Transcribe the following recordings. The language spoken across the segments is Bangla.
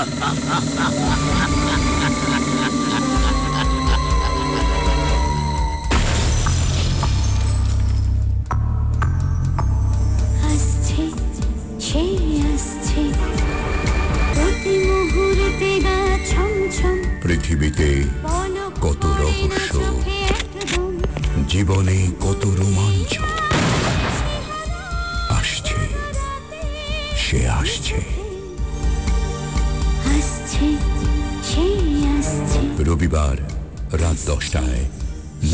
ha ha ha ha ha ha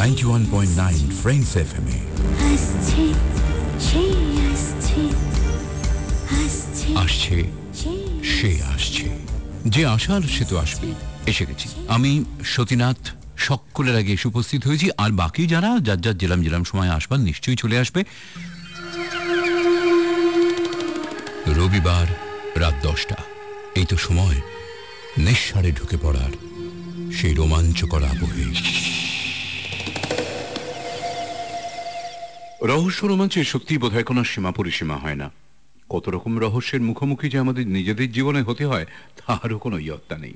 ninety one point আসছে, সে আসছে। যে আসার সে তো আসবে, এসে গেছি। আমি সতীনাথ সকলের আগে এসে উপস্থিত হয়েছি, আর বাকি যারা, যার যার জেলাম জেলাম সময় আসবার নিশ্চয়ই চলে আসবে। রবিবার রাত দশটা। এই তো সময় নিঃসারে ঢুকে পড়ার সেই রোমাঞ্চকর আবহে। রহস্য রোমাঞ্চে সত্যি বোধহয় কোনো সীমা পরিসীমা হয় না। কত রকম রহস্যের মুখোমুখি যে আমাদের নিজেদের জীবনে হতে হয় তাহারও কোনো ইয়ত্তা নেই।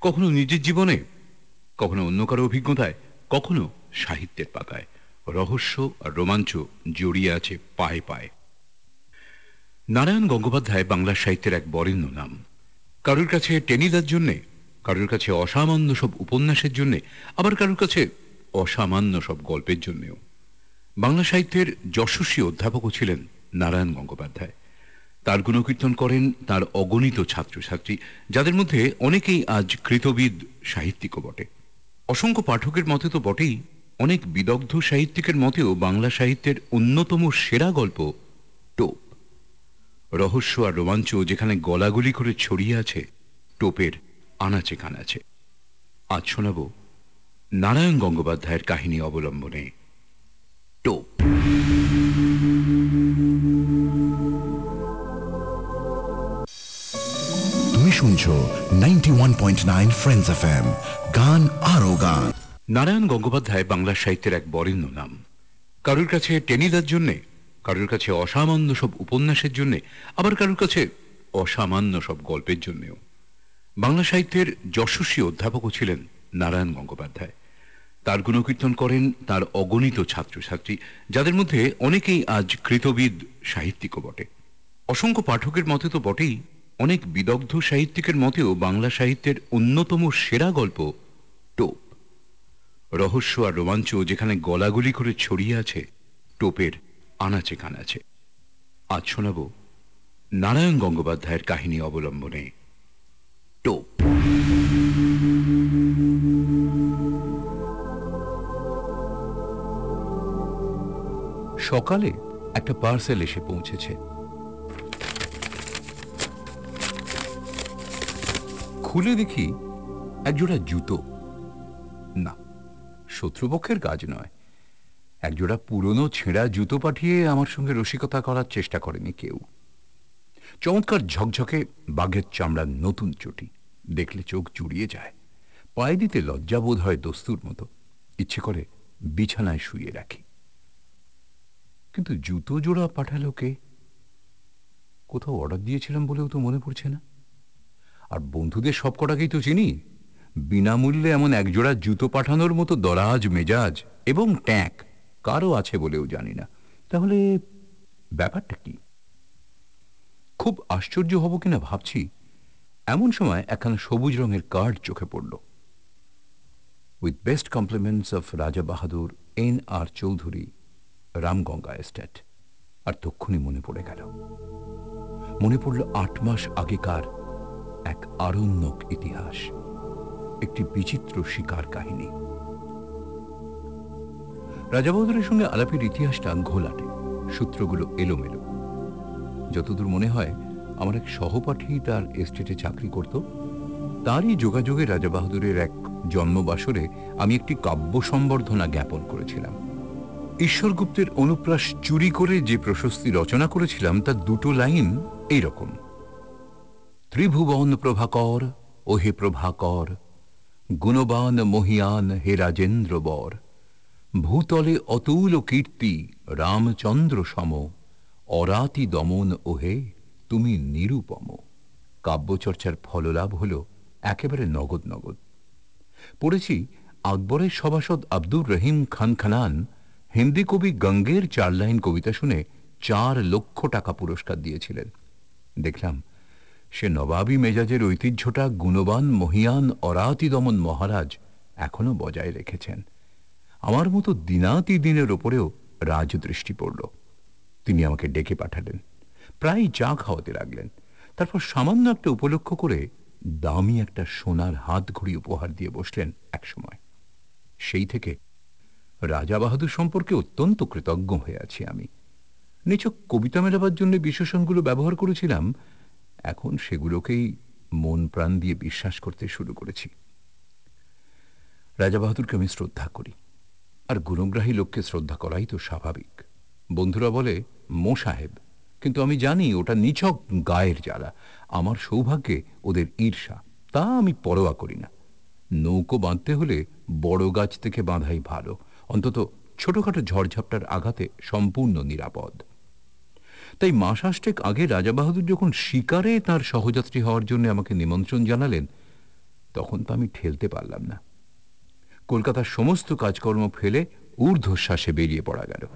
কখনো নিজের জীবনে, কখনো অন্য কারও অভিজ্ঞতায়, কখনো সাহিত্যের পাতায়। রহস্য আর রোমাঞ্চ জড়িয়ে আছে পায়ে পায়ে। নারায়ণ গঙ্গোপাধ্যায় বাংলা সাহিত্যের এক বরেণ্য নাম। কারোর কাছে টেনিদার জন্যে, কারোর কাছে অসামান্য সব উপন্যাসের জন্যে, আবার কারোর কাছে অসামান্য সব গল্পের জন্যেও। বাংলা সাহিত্যের যশস্বী অধ্যাপকও ছিলেন নারায়ণ গঙ্গোপাধ্যায়। তার গুণকীর্তন করেন তার অগণিত ছাত্রছাত্রী, যাদের মধ্যে অনেকেই আজ কৃতবিদ সাহিত্যিকও বটে। অসংখ্য পাঠকের মতে তো বটেই, অনেক বিদগ্ধ সাহিত্যিকের মতেও বাংলা সাহিত্যের অন্যতম সেরা গল্প টোপ। রহস্য আর রোমাঞ্চ যেখানে গলাগুলি করে ছড়িয়ে আছে, টোপের আনাচে কানাচে। আজ শোনাব নারায়ণ গঙ্গোপাধ্যায়ের কাহিনী অবলম্বনে। টোপ তুমি শুনছো ninety one point nine Friends F M গান আরও গান। নারায়ণ গঙ্গোপাধ্যায় বাংলা সাহিত্যের এক বরেণ্য নাম। কারোর কাছে টেনিদার জন্যে কারোর কাছে অসামান্য সব উপন্যাসের জন্যে আবার কারোর কাছে অসামান্য সব গল্পের জন্যেও। বাংলা সাহিত্যের যশস্বী অধ্যাপকও ছিলেন নারায়ণ গঙ্গোপাধ্যায়। তার গুণকীর্তন করেন তার অগণিত ছাত্রছাত্রী, যাদের মধ্যে অনেকেই আজ কৃতবিদ সাহিত্যিকও বটে। অসংখ্য পাঠকের মতে তো বটেই, অনেক বিদগ্ধ সাহিত্যিকের মতেও বাংলা সাহিত্যের অন্যতম সেরা গল্প টোপ। রহস্য আর রোমাঞ্চ যেখানে গলাগুলি করে ছড়িয়ে আছে, টোপের আনাচে কানাচে। আজ শোনাব নারায়ণ গঙ্গোপাধ্যায়ের কাহিনী অবলম্বনে টোপ। সকালে একটা পার্সেল এসে পৌঁছেছে। খুলে দেখি একজোড়া জুতো। না, শত্রুপক্ষের কাজ নয়। একজোড়া পুরনো ছেঁড়া জুতো পাঠিয়ে আমার সঙ্গে রসিকতা করার চেষ্টা করেনি কেউ। চমৎকার ঝকঝকে বাঘের চামড়ার নতুন চটি। দেখলে চোখ জুড়িয়ে যায়। পায়ে দিতে লজ্জাবোধ হয় দস্তুর মতো। ইচ্ছে করে বিছানায় শুয়ে রাখি। কিন্তু জুতো জোড়া পাঠালো কে? কোথাও অর্ডার দিয়েছিলাম বলেও তো মনে পড়ছে না। আর বন্ধুদের সব কটাকেই তো চিনি। বিনামূল্যে এমন একজোড়া জুতো পাঠানোর মতো দরাজ, মেজাজ এবং ট্যাঁক কারও আছে বলেও জানি না। তাহলে ব্যাপারটা কি? খুব আশ্চর্য হব কিনা ভাবছি। এমন সময় একখানা সবুজ রঙের কার্ড চোখে পড়ল। With best compliments of Raja Bahadur N R Chaudhuri Ramganga estate আর তক্ষুনি মনে পড়ে গেল। মনে পড়ল আট মাস আগেকার এক আরণ্যক ইতিহাস, একটি বিচিত্র শিকার কাহিনী। রাজাবৌধুরের সঙ্গে আলাপের ইতিহাসটা ঘোলাটে, সূত্রগুলো এলোমেলো। যতদূর মনে হয়, আমার এক সহপাঠী তার এস্টেটে চাকরি করত। তারই যোগাযোগে রাজা বাহাদুরের এক জন্মবাসরে আমি একটি কাব্য সম্বর্ধনা জ্ঞাপন করেছিলাম। ঈশ্বরগুপ্তের অনুপ্রাস চুরি করে যে প্রশস্তি রচনা করেছিলাম, তার দুটো লাইন এই রকম ত্রিভুবন প্রভাকর ও হে প্রভাকর, গুণবান মহিয়ান হে রাজেন্দ্র বর। ভূতলে অতুল কীর্তি, রামচন্দ্র সম। অরাতি দমন ওহে, তুমি নিরুপম। কাব্যচর্চার ফললাভ হল একেবারে নগদ নগদ। পড়েছি আকবরের সভাসদ আব্দুর রহিম খান খানান হিন্দি কবি গঙ্গের চার লাইন কবিতা শুনে চার লক্ষ টাকা পুরস্কার দিয়েছিলেন। দেখলাম, সে নবাবী মেজাজের ঐতিহ্যটা গুণবান মহিয়ান অরাতি দমন মহারাজ এখনও বজায় রেখেছেন। আমার মতো দিনাতি দিনের ওপরেও রাজদৃষ্টি পড়ল। তিনি আমাকে ডেকে পাঠালেন, প্রায় চা খাওয়াতে লাগলেন। তারপর সামান্য একটা উপলক্ষ করে দামি একটা সোনার হাত ঘড়ি উপহার দিয়ে বসলেন একসময়। সেই থেকে রাজা বাহাদুর সম্পর্কে অত্যন্ত কৃতজ্ঞ হয়ে আছি আমি। নিছক কবিতা মেলাবার জন্য বিশেষণগুলো ব্যবহার করেছিলাম, এখন সেগুলোকেই মন প্রাণ দিয়ে বিশ্বাস করতে শুরু করেছি। রাজা বাহাদুরকে আমি শ্রদ্ধা করি, আর গুণগ্রাহী লোককে শ্রদ্ধা করাই তো স্বাভাবিক। বন্ধুরা বলে, মো সাহেব, কিন্তু আমি জানি ওটা নিছক গায়ের জ্বালা, আমার সৌভাগ্যে ওদের ঈর্ষা, তা আমি পরোয়া করি না। নৌকো বাঁধতে হলে বড় গাছ থেকে বাঁধাই ভালো অন্তত ছোটখাটো ঝড়ঝাপটার আঘাতে সম্পূর্ণ নিরাপদ। তাই মাসাষ্টেক আগে রাজা বাহাদুর যখন শিকারে তার সহযাত্রী হওয়ার জন্য আমাকে নিমন্ত্রণ জানালেন, তখন তো আমি ঠেলতে পারলাম না। কলকাতার সমস্ত কাজকর্ম ফেলে ঊর্ধ্বশ্বাসে বেরিয়ে পড়া গেল।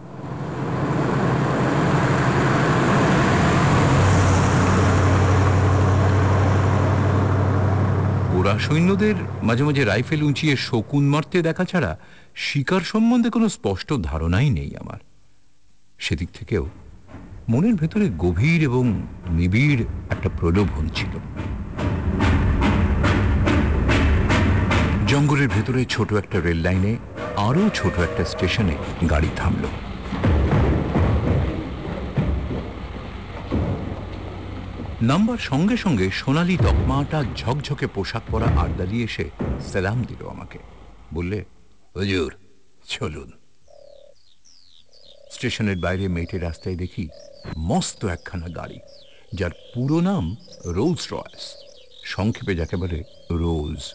সৈন্যদের মাঝে মাঝে রাইফেল উঁচিয়ে শকুন মারতে দেখা ছাড়া শিকার সম্বন্ধে কোনো স্পষ্ট ধারণাই নেই আমার। সেদিক থেকেও মনের ভেতরে গভীর এবং নিবিড় একটা প্রলোভন ছিল। জঙ্গলের ভেতরে ছোট একটা রেল লাইনে আরও ছোট একটা স্টেশনে গাড়ি থামল। নাম্বার সঙ্গে সঙ্গে সোনালি তকমাটা ঝকঝকে পোশাক পরা আড্ডালি এসে সালাম দিল আমাকে। বললে, হুজুর, চলুন। স্টেশনের বাইরে মেটে রাস্তায় দেখি মস্ত একখানা গাড়ি, যার পুরো নাম রোলস রয়েস সংক্ষেপে যাকে বলে রোজ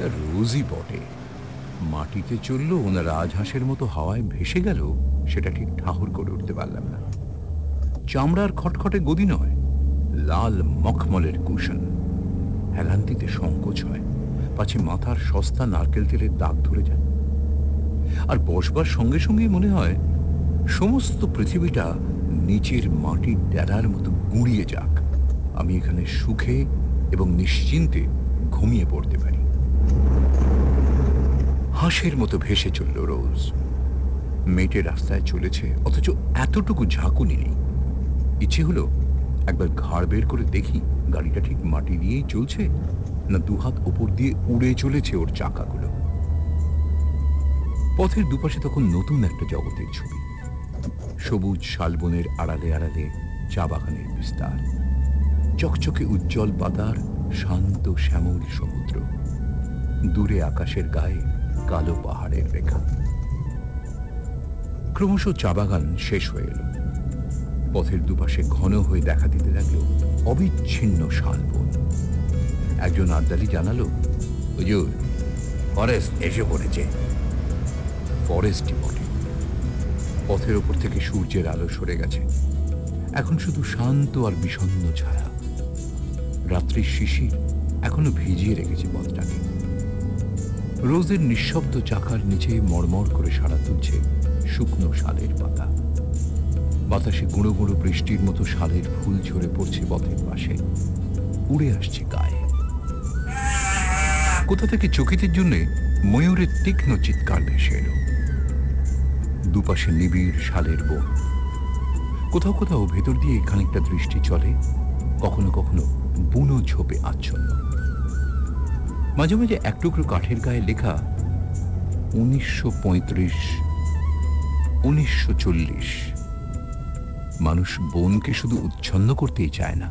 রোজই বটে। মাটিতে চলল ওনা রাজহাঁসের মতো হাওয়ায় ভেসে গেল, সেটা ঠিক ঠাহর করে উঠতে পারলাম না। চামড়ার খটখটে গদি নয়, লাল মখমলের কুশন। হেলান্তিতে সংকোচ হয়, পাছে মাথার সস্তা নারকেল তেলের দাগ ধরে যায়। আর বসবার সঙ্গে সঙ্গেই মনে হয়, সমস্ত পৃথিবীটা নিচের মাটির ডেলার মতো গুঁড়িয়ে যাক। আমি এখানে সুখে এবং নিশ্চিন্তে ঘুমিয়ে পড়তে পারি। হাঁসের মতো ভেসে চলল রোজ। মেটে রাস্তায় চলেছে, অথচ এতটুকু ঝাঁকুনি নেই। ইচ্ছে হলো একবার ঘাড় বের করে দেখি গাড়িটা ঠিক মাটি দিয়েই চলছে, না দুহাত ওপর দিয়ে উড়ে চলেছে ওর চাকাগুলো। পথের দুপাশে তখন নতুন একটা জগতের ছবি। সবুজ শালবনের আড়ালে আড়ালে চা বাগানের বিস্তার। চকচকে উজ্জ্বল পাতার শান্ত শ্যামল সমুদ্র। দূরে আকাশের গায়ে কালো পাহাড়ের রেখা। ক্রমশ চা বাগান শেষ হয়ে এলো। পথের দুপাশে ঘন হয়ে দেখা দিতে লাগল অবিচ্ছিন্ন শালবন। একজন আড্ডালি জানালো, হুজুর, ফরেস্ট এসে পড়েছে। ফরেস্টই বটে। পথের ওপর থেকে সূর্যের আলো সরে গেছে। এখন শুধু শান্ত আর বিষণ্ণ ছায়া। রাত্রির শিশির এখনও ভিজিয়ে রেখেছে পথটাকে। রোজের নিঃশব্দ চাকার নিচে মড়মড় করে সাড়া তুলছে শুকনো শালের পাতা। বাতাসে গুঁড়ো গুঁড়ো বৃষ্টির মতো শালের ফুল ঝরে পড়ছে পথের পাশে। উড়ে আসছে গায়ে। কোথা থেকে চকিতের জন্য ময়ূরের তীক্ষ্ণ চিৎকার ভেসে এলো? দুপাশে নিবিড় শালের বন। কোথাও কোথাও ভেতর দিয়ে খানিকটা দৃষ্টি চলে, কখনো কখনো বুনো ঝোপে আচ্ছন্ন। মাঝে মাঝে এক টুকরো কাঠের গায়ে লেখা উনিশশো পঁয়ত্রিশ, উনিশশো চল্লিশ। মানুষ বনকে শুধু উচ্ছন্ন করতেই চায় না,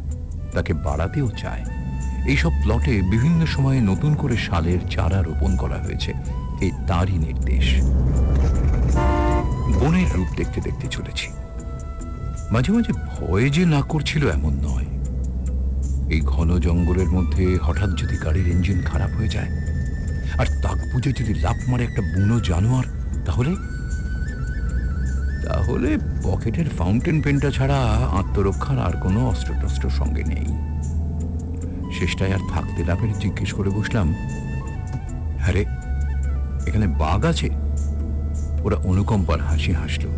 তাকে বাড়াতেও চায়। এইসব প্লটে বিভিন্ন সময়ে নতুন করে সালের চারা রোপণ করা হয়েছে। এই তারই নির্দেশ। বনের রূপ দেখতে দেখতে চলেছি। মাঝে মাঝে ভয় যে না করছিল এমন নয়। এই ঘন জঙ্গলের মধ্যে হঠাৎ যদি গাড়ির ইঞ্জিন খারাপ হয়ে যায়, আর তাক বুঝে যদি লাফ মারে একটা বুনো জানোয়ার, তাহলে? তাহলে পকেটের ফাউন্টেন পেনটা ছাড়া আত্মরক্ষার আর কোনো অস্ত্রটস্ত্র সঙ্গে নেই। শেষটায় আর থাকতে না পেরে জিজ্ঞেস করে বসলাম আরে এখানে বাঘ আছে? ওরা অনুকম্পার হাসি হাসলো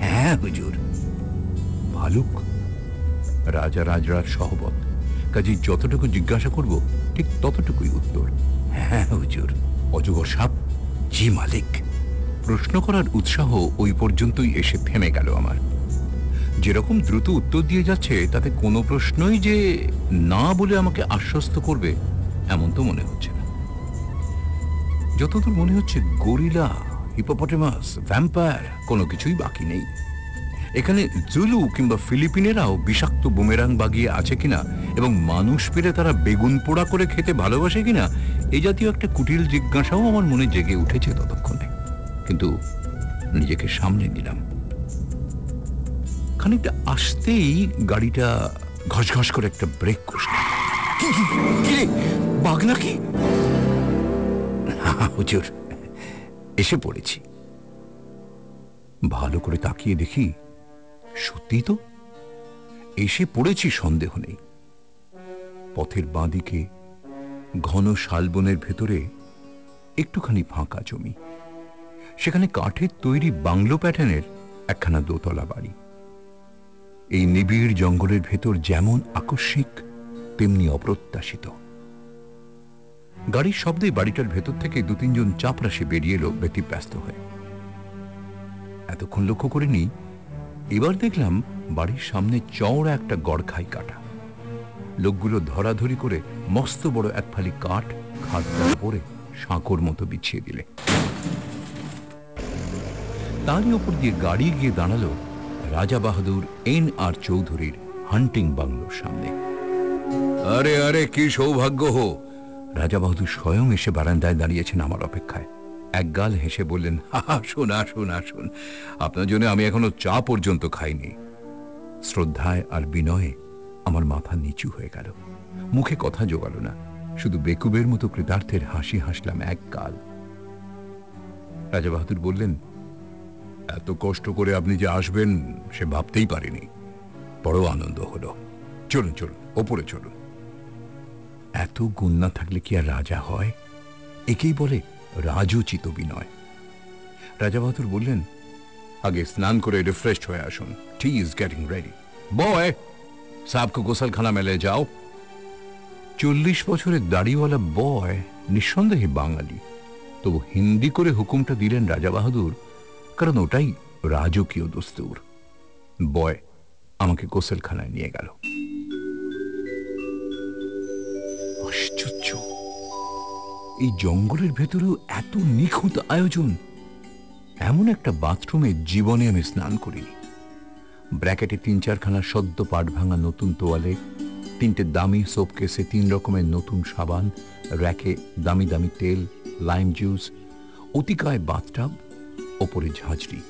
হ্যাঁ হুজুর। ভালুক রাজা রাজরার সহবত। কাজে যতটুকু জিজ্ঞাসা করব, ঠিক ততটুকুই উত্তর। হ্যাঁ হুজুর। অজগর সাপ, জি মালিক। প্রশ্ন করার উৎসাহ ওই পর্যন্তই এসে থেমে গেল আমার। যেরকম দ্রুত উত্তর দিয়ে যাচ্ছে, তাতে কোনো প্রশ্নই যে না বলে আমাকে আশ্বস্ত করবে, এমন তো মনে হচ্ছে না। যতদূর মনে হচ্ছে, গরিলা, হিপোপটেমাস, ভ্যাম্পায়ার, কোনো কিছুই বাকি নেই। এখানে জুলু কিংবা ফিলিপিনেরাও বিষাক্ত বুমেরাং বাগিয়ে আছে কিনা এবং মানুষ পেলে তারা বেগুন পোড়া করে খেতে ভালোবাসে কিনা এই জাতীয় একটা কুটিল জিজ্ঞাসাও আমার মনে জেগে উঠেছে ততক্ষণে। কিন্তু নিজেকে সামনে নিলাম। খানিকটা আসতেই গাড়িটা ঘস ঘস করে একটা ব্রেক কষল? বাঘ নাকি? হুজুর, এসে পড়েছি। ভালো করে তাকিয়ে দেখি সত্যি তো? এসে পড়েছি, সন্দেহ নেই। পথের বাঁদিকে ঘন শালবনের ভেতরে একটুখানি ফাঁকা জমি। সেখানে কাঠের তৈরি বাংলো প্যাটার্নের একখানা দোতলা বাড়ি। এই নিবিড় জঙ্গলের ভেতর যেমন আকস্মিক, তেমনি অপ্রত্যাশিত। গাড়ির শব্দে বাড়িটার ভেতর থেকে দু তিনজন চাপরাশি বেরিয়ে এলো ব্যতিব্যস্ত হয়ে। এতক্ষণ লক্ষ্য করিনি এবার দেখলাম বাড়ির সামনে চওড়া একটা গড়খাই কাটা। লোকগুলো ধরাধরি করে মস্ত বড় এক ফালি কাঠ খাটটার উপরে সাঁকোর মতো বিছিয়ে দিলে। তারই ওপর দিয়ে গাড়ি গিয়ে দাঁড়াল রাজা বাহাদুর এন আর চৌধুরীর হান্টিং বাংলোর সামনে। আরে আরে কি সৌভাগ্য হো। রাজা বাহাদুর স্বয়ং এসে বারান্দায় দাঁড়িয়েছেন আমার অপেক্ষায়। এক গাল হেসে বললেন আসুন আসুন আসুন আপনার জন্য আমি এখনও চা পর্যন্ত খাইনি। শ্রদ্ধায় আর বিনয়ে আমার মাথা নিচু হয়ে গেল। মুখে কথা জোগালো না। শুধু বেকুবের মতো কৃতার্থের হাসি হাসলাম এক গাল। রাজা বাহাদুর বললেন, এত কষ্ট করে আপনি যে আসবেন, সে ভাবতেই পারিনি। বড় আনন্দ হলো। চলুন চলুন, ওপরে চলুন। এত গুণ না থাকলে কি আর রাজা হয়? একেই বলে রাজোচিত বিনয়। রাজা বাহাদুর বললেন, আগে স্নান করে রিফ্রেশ হয়ে আসুন। Tea is getting ready boy সাহবকে গোসলখানা মেলে যাও। চল্লিশ বছরের দাড়িওয়ালা বয় নিঃসন্দেহে বাঙালি। তবু হিন্দি করে হুকুমটা দিলেন রাজা বাহাদুর কারণ ওটাই রাজকীয় দস্তুর। বয় আমাকে গোসলখানায় নিয়ে গেল। এই জঙ্গলের ভেতরেও এত নিখুঁত আয়োজন, এমন একটা বাথরুমে জীবনে আমি স্নান করিনি। ব্র্যাকেটে তিন চারখানা সদ্য পাট ভাঙা নতুন তোয়ালে, তিনটে দামি সোপ কেসে তিন রকমের নতুন সাবান, র্যাকে দামি দামি তেল, লাইম জুস, অতিকায় বাথটাব, ওপরে ঝাঁঝরি।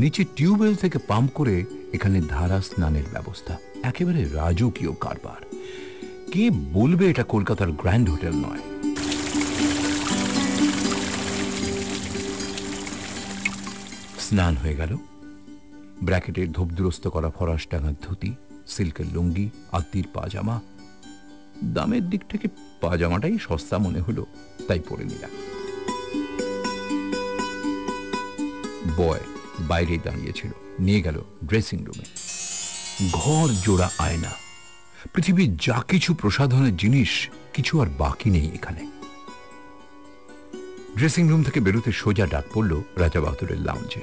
নিচে টিউবওয়েল থেকে পাম্প করে এখানে ধারা স্নানের ব্যবস্থা, একেবারে রাজকীয় কারবার। কে বলবে এটা কলকাতার গ্র্যান্ড হোটেল নয়? স্নান হয়ে গেল। ব্র্যাকেটের ধূপদুরস্ত করা ফরাস টাঙার ধুতি, সিল্কের লুঙ্গি, আত্মীর পাজামা। দামের দিক থেকে পাজামাটাই সস্তা মনে হলো, তাই পরে নিলাম। বয় বাইরে দাঁড়িয়েছিল, নিয়ে গেল ড্রেসিং রুমে। ঘর জোড়া আয়না। পৃথিবীর যা কিছু প্রসাধনের জিনিস, কিছু আর বাকি নেই এখানে। ড্রেসিং রুম থেকে বেরোতে সোজা ডাক পড়ল রাজা বাহাদুরের লাউঞ্জে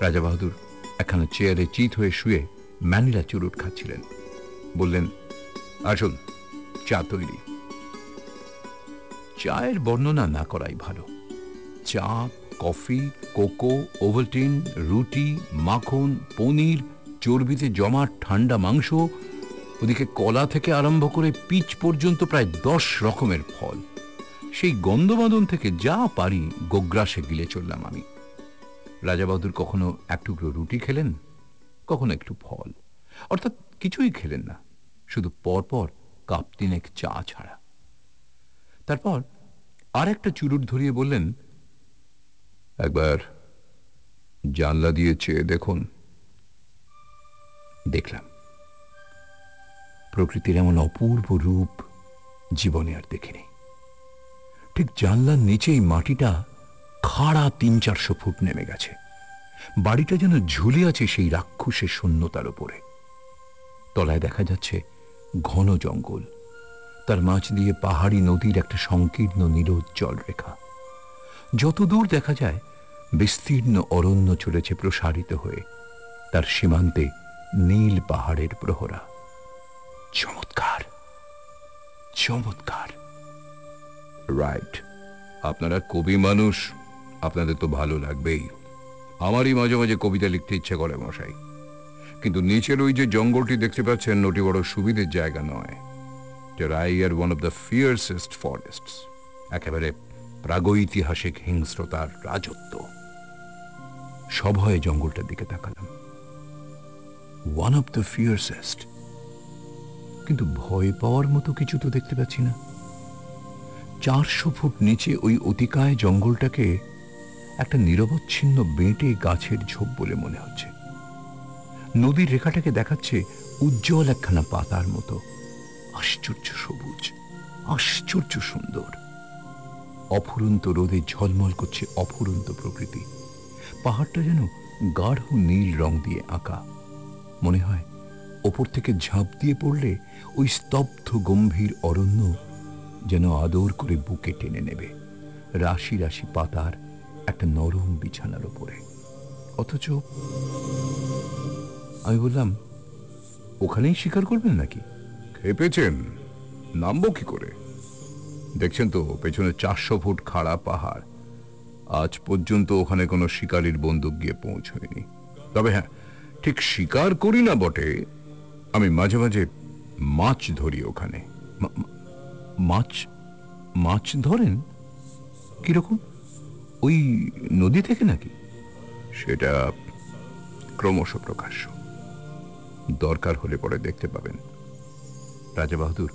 রাজা বাহাদুর একখানা চেয়ারে চিত হয়ে শুয়ে ম্যানিলা চুরুট খাচ্ছিলেন। বললেন, আসুন, চা তৈরি। চায়ের বর্ণনা না করাই ভালো। চা, কফি, কোকো, ওভালটিন, রুটি, মাখন, পনির, চর্বিতে জমা ঠান্ডা মাংস, ওদিকে কলা থেকে আরম্ভ করে পিচ পর্যন্ত প্রায় দশ রকমের ফল। সেই গন্ধবাদন থেকে যা পারি গোগ্রাসে গিলে চললাম আমি। রাজাবাহাদুর কখনো এক টুকরো রুটি খেলেন, কখনো একটু ফল। অর্থাৎ কিছুই খেলেন না, শুধু পরপর কাপ তিনেক চা ছাড়া। তারপর আর একটা চুরুট ধরিয়ে বললেন, একবার জানলা দিয়ে চেয়ে দেখুন। দেখলাম। প্রকৃতির এমন অপূর্ব রূপ জীবনে আর দেখিনি। ঠিক জানলার নিচেই মাটিটা খাড়া তিন চারশো ফুট নেমে গেছে। বাড়িটা যেন ঝুলে আছে সেই রাক্ষসের শূন্যতার উপরে। তলায় দেখা যাচ্ছে ঘন জঙ্গল। তার মাঝ দিয়ে পাহাড়ি নদীর একটা সংকীর্ণ নিরোজ্জ্বল রেখা যত দূর দেখা যায়, বিস্তীর্ণ অরণ্য চলেছে প্রসারিত হয়ে। তার সীমান্তে নীল পাহাড়ের প্রহরা। চমৎকার! চমৎকার! রাইট আপনারা কবি মানুষ, আপনাদের তো ভালো লাগবেই। আমারই মাঝে মাঝে কবিতা লিখতে ইচ্ছে করে মশাই। কিন্তু নিচের ওই যে জঙ্গলটি দেখতে পাচ্ছেন, ওটি বড় সুবিধের জায়গা নয়। রাইয়ার ওয়ান অফ দ্য ফিয়ার্সেস্ট একেবারে প্রাগৈতিহাসিক হিংস্রতার রাজত্ব। সভয়ে জঙ্গলটার দিকে তাকালাম। ওয়ান অফ দ্য ফিয়ার্সেস্ট কিন্তু ভয় পাওয়ার মতো কিছু তো দেখতে পাচ্ছি না। চারশো ফুট নিচে ওই অতিকায় জঙ্গলটাকে একটা নিরবচ্ছিন্ন বেঁটে গাছের ঝোপ বলে মনে হচ্ছে। নদীর রেখাটাকে দেখাচ্ছে উজ্জ্বল একখানা পাতার মতো। আশ্চর্য সবুজ, আশ্চর্য সুন্দর। অফুরন্ত রোদে ঝলমল করছে অফুরন্ত প্রকৃতি। পাহাড়টা যেন গাঢ় নীল রং দিয়ে আঁকা। মনে হয় ওপর থেকে ঝাঁপ দিয়ে পড়লে ওই স্তব্ধ গম্ভীর অরণ্য যেন আদর করে বুকে টেনে নেবে। রাশি রাশি পাতার একটা নরম বিছানার উপরে। অথচ আমি বললাম, ওখানেই শিকার করবেন নাকি? খেপেছেন। নামবো কি করে? দেখছেন তো, পেছনে চারশো ফুট খাড়া পাহাড়। আজ পর্যন্ত ওখানে কোনো শিকারীর বন্দুক গিয়ে পৌঁছয়নি। তবে হ্যাঁ ঠিক শিকার করি না বটে। আমি মাঝে মাঝে মাছ ধরি ওখানে। মাছ মাছ ধরেন? কীরকম? ওই নদী থেকে নাকি? সেটা ক্রমশ প্রকাশ্য। দরকার হলে পরে দেখতে পাবেন। রাজা বাহাদুর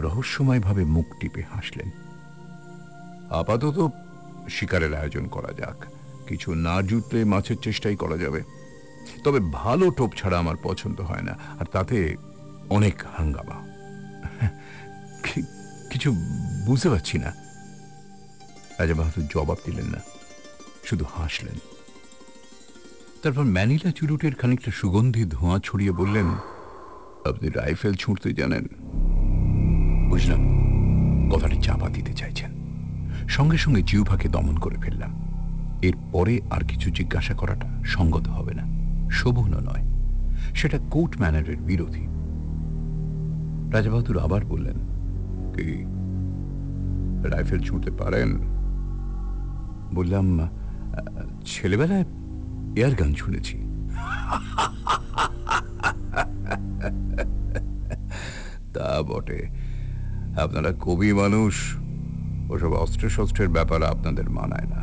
রহস্যময়ভাবে মুখ টিপে হাসলেন। আপাতত শিকারের আয়োজন করা যাক। কিছু না জুটলে মাছের চেষ্টাই করা যাবে। তবে ভালো টোপ ছাড়া আমার পছন্দ হয় না, আর তাতে অনেক হাঙ্গামা। কিছু বুঝতে পারছি না। রাজা বাহাদুর জবাব দিলেন না, শুধু হাসলেন। তারপর ম্যানিলা চুরুটের খানিকটা সুগন্ধি ধোঁয়া ছড়িয়ে বললেন, আপনি রাইফেল ছুঁড়তে জানেন? বুঝলাম। কথাটি চাপা দিতে চাইছেন। সঙ্গে সঙ্গে জিউভাকে দমন করে ফেললাম। এর পরে আর কিছু জিজ্ঞাসা করাটা সঙ্গত হবে না। শোভনও নয়। সেটা কোর্ট ম্যানারের বিরোধী। রাজাবাহাদুর আবার বললেন কি? রাইফেল ছুঁতে পারেন। বললাম ছেলেবেলায় এয়ার গান শুনেছি। তা বটে। আপনারা কবি মানুষ, ওসব অস্ত্র শস্ত্রের ব্যাপারে আপনাদের মানায় না।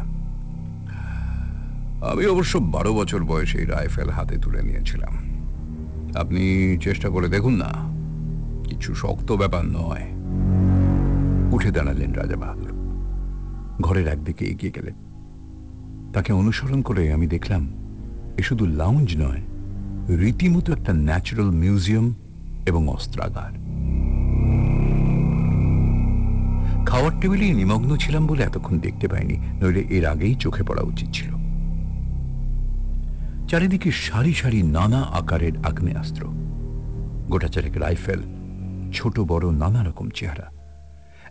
আমি অবশ্য বারো বছর বয়সে রাইফেল হাতে তুলে নিয়েছিলাম। আপনি চেষ্টা করে দেখুন না, কিছু শক্ত ব্যাপার নয়। উঠে দাঁড়ালেন রাজা বাহাদুর। ঘরের একদিকে এগিয়ে গেলেন। তাকে অনুসরণ করে আমি দেখলাম, এ শুধু লাউঞ্জ নয়, রীতিমতো একটা ন্যাচারাল মিউজিয়াম এবং অস্ত্রাগার। খাওয়ার টেবিলেই নিমগ্ন ছিলাম বলে এতক্ষণ দেখতে পাইনি, নইলে এর আগেই চোখে পড়া উচিত ছিল। চারিদিকে সারি সারি নানা আকারের আগ্নেয়াস্ত্র। গোটা চারেক রাইফেল, ছোট বড় নানা রকম চেহারা।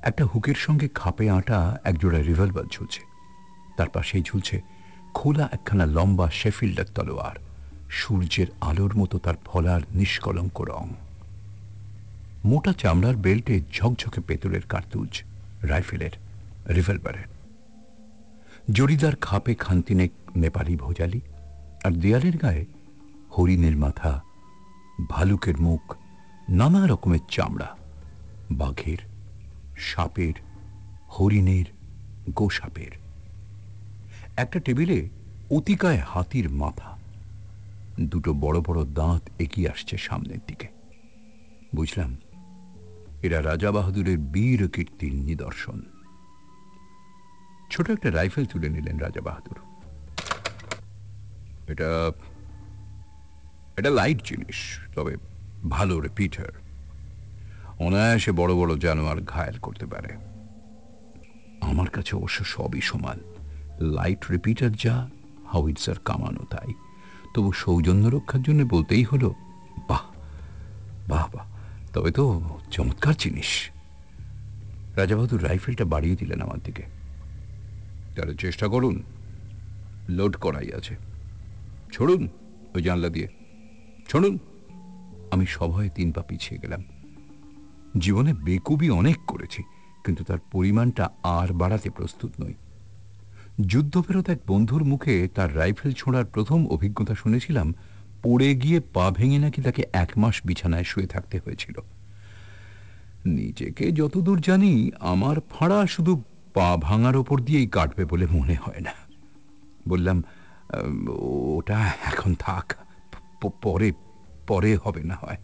একটা হুকের সঙ্গে খাপে আটা একজোড়া রিভলভার ঝুলছে। তার পাশেই ঝুলছে খোলা একখানা লম্বা শেফিল্ডার তলোয়ার। সূর্যের আলোর মতো তার ফলার নিষ্কলঙ্ক রং। মোটা চামড়ার বেল্টে ঝকঝকে পেতলের কার্তুজ, রাইফেলের রিভলভারের জরিদার খাপে খান্তিনেক নেপালি ভোজালি, আর দেয়ালের গায়ে হরিণের মাথা, ভালুকের মুখ, নানা রকমের চামড়া, বাঘের সাপের, হরিণের, গোসাপের। একটা টেবিলে অতিকায় হাতির মাথা। দুটো বড় বড় দাঁত এগিয়ে আসছে সামনের দিকে। বুঝলাম, এরা রাজা বাহাদুরের বীর কীর্তির নিদর্শন। ছোট একটা রাইফেল তুলে নিলেন রাজা বাহাদুর। এটা এটা লাইট জিনিস, তবে ভালো রিপিটার অনায়াসে বড় বড় জানোয়ার ঘায়েল করতে পারে। আমার কাছে অবশ্য সবই সমান। লাইট রিপিটার যা হাউইটসার কামানো তাই। তবু সৌজন্য রক্ষার জন্য বলতেই হলো, বাহ বাহ বাহ, তবে তো চমৎকার জিনিস। রাজাবাহাদুর রাইফেলটা বাড়িয়ে দিলেন আমার দিকে। তাহলে চেষ্টা করুন। লোড করাই আছে। ছড়ুন ওই জানলা দিয়ে। ছড়ুন। আমি সভয়ে তিন পা পিছিয়ে গেলাম। জীবনে বেকুবি অনেক করেছি কিন্তু তার পরিমাণটা আর বাড়াতে প্রস্তুত নই। যুদ্ধফেরত এক বন্ধুর মুখে তার রাইফেল ছোঁড়ার প্রথম অভিজ্ঞতা শুনেছিলাম পড়ে গিয়ে পা ভেঙে নাকি তাকে এক মাস বিছানায় শুয়ে থাকতে হয়েছিল। নিজেকে যতদূর জানি আমার ফাঁড়া শুধু পা ভাঙার ওপর দিয়েই কাটবে বলে মনে হয় না। বললাম "আম, ওটা এখন থাক পরে পরে হবে না হয়।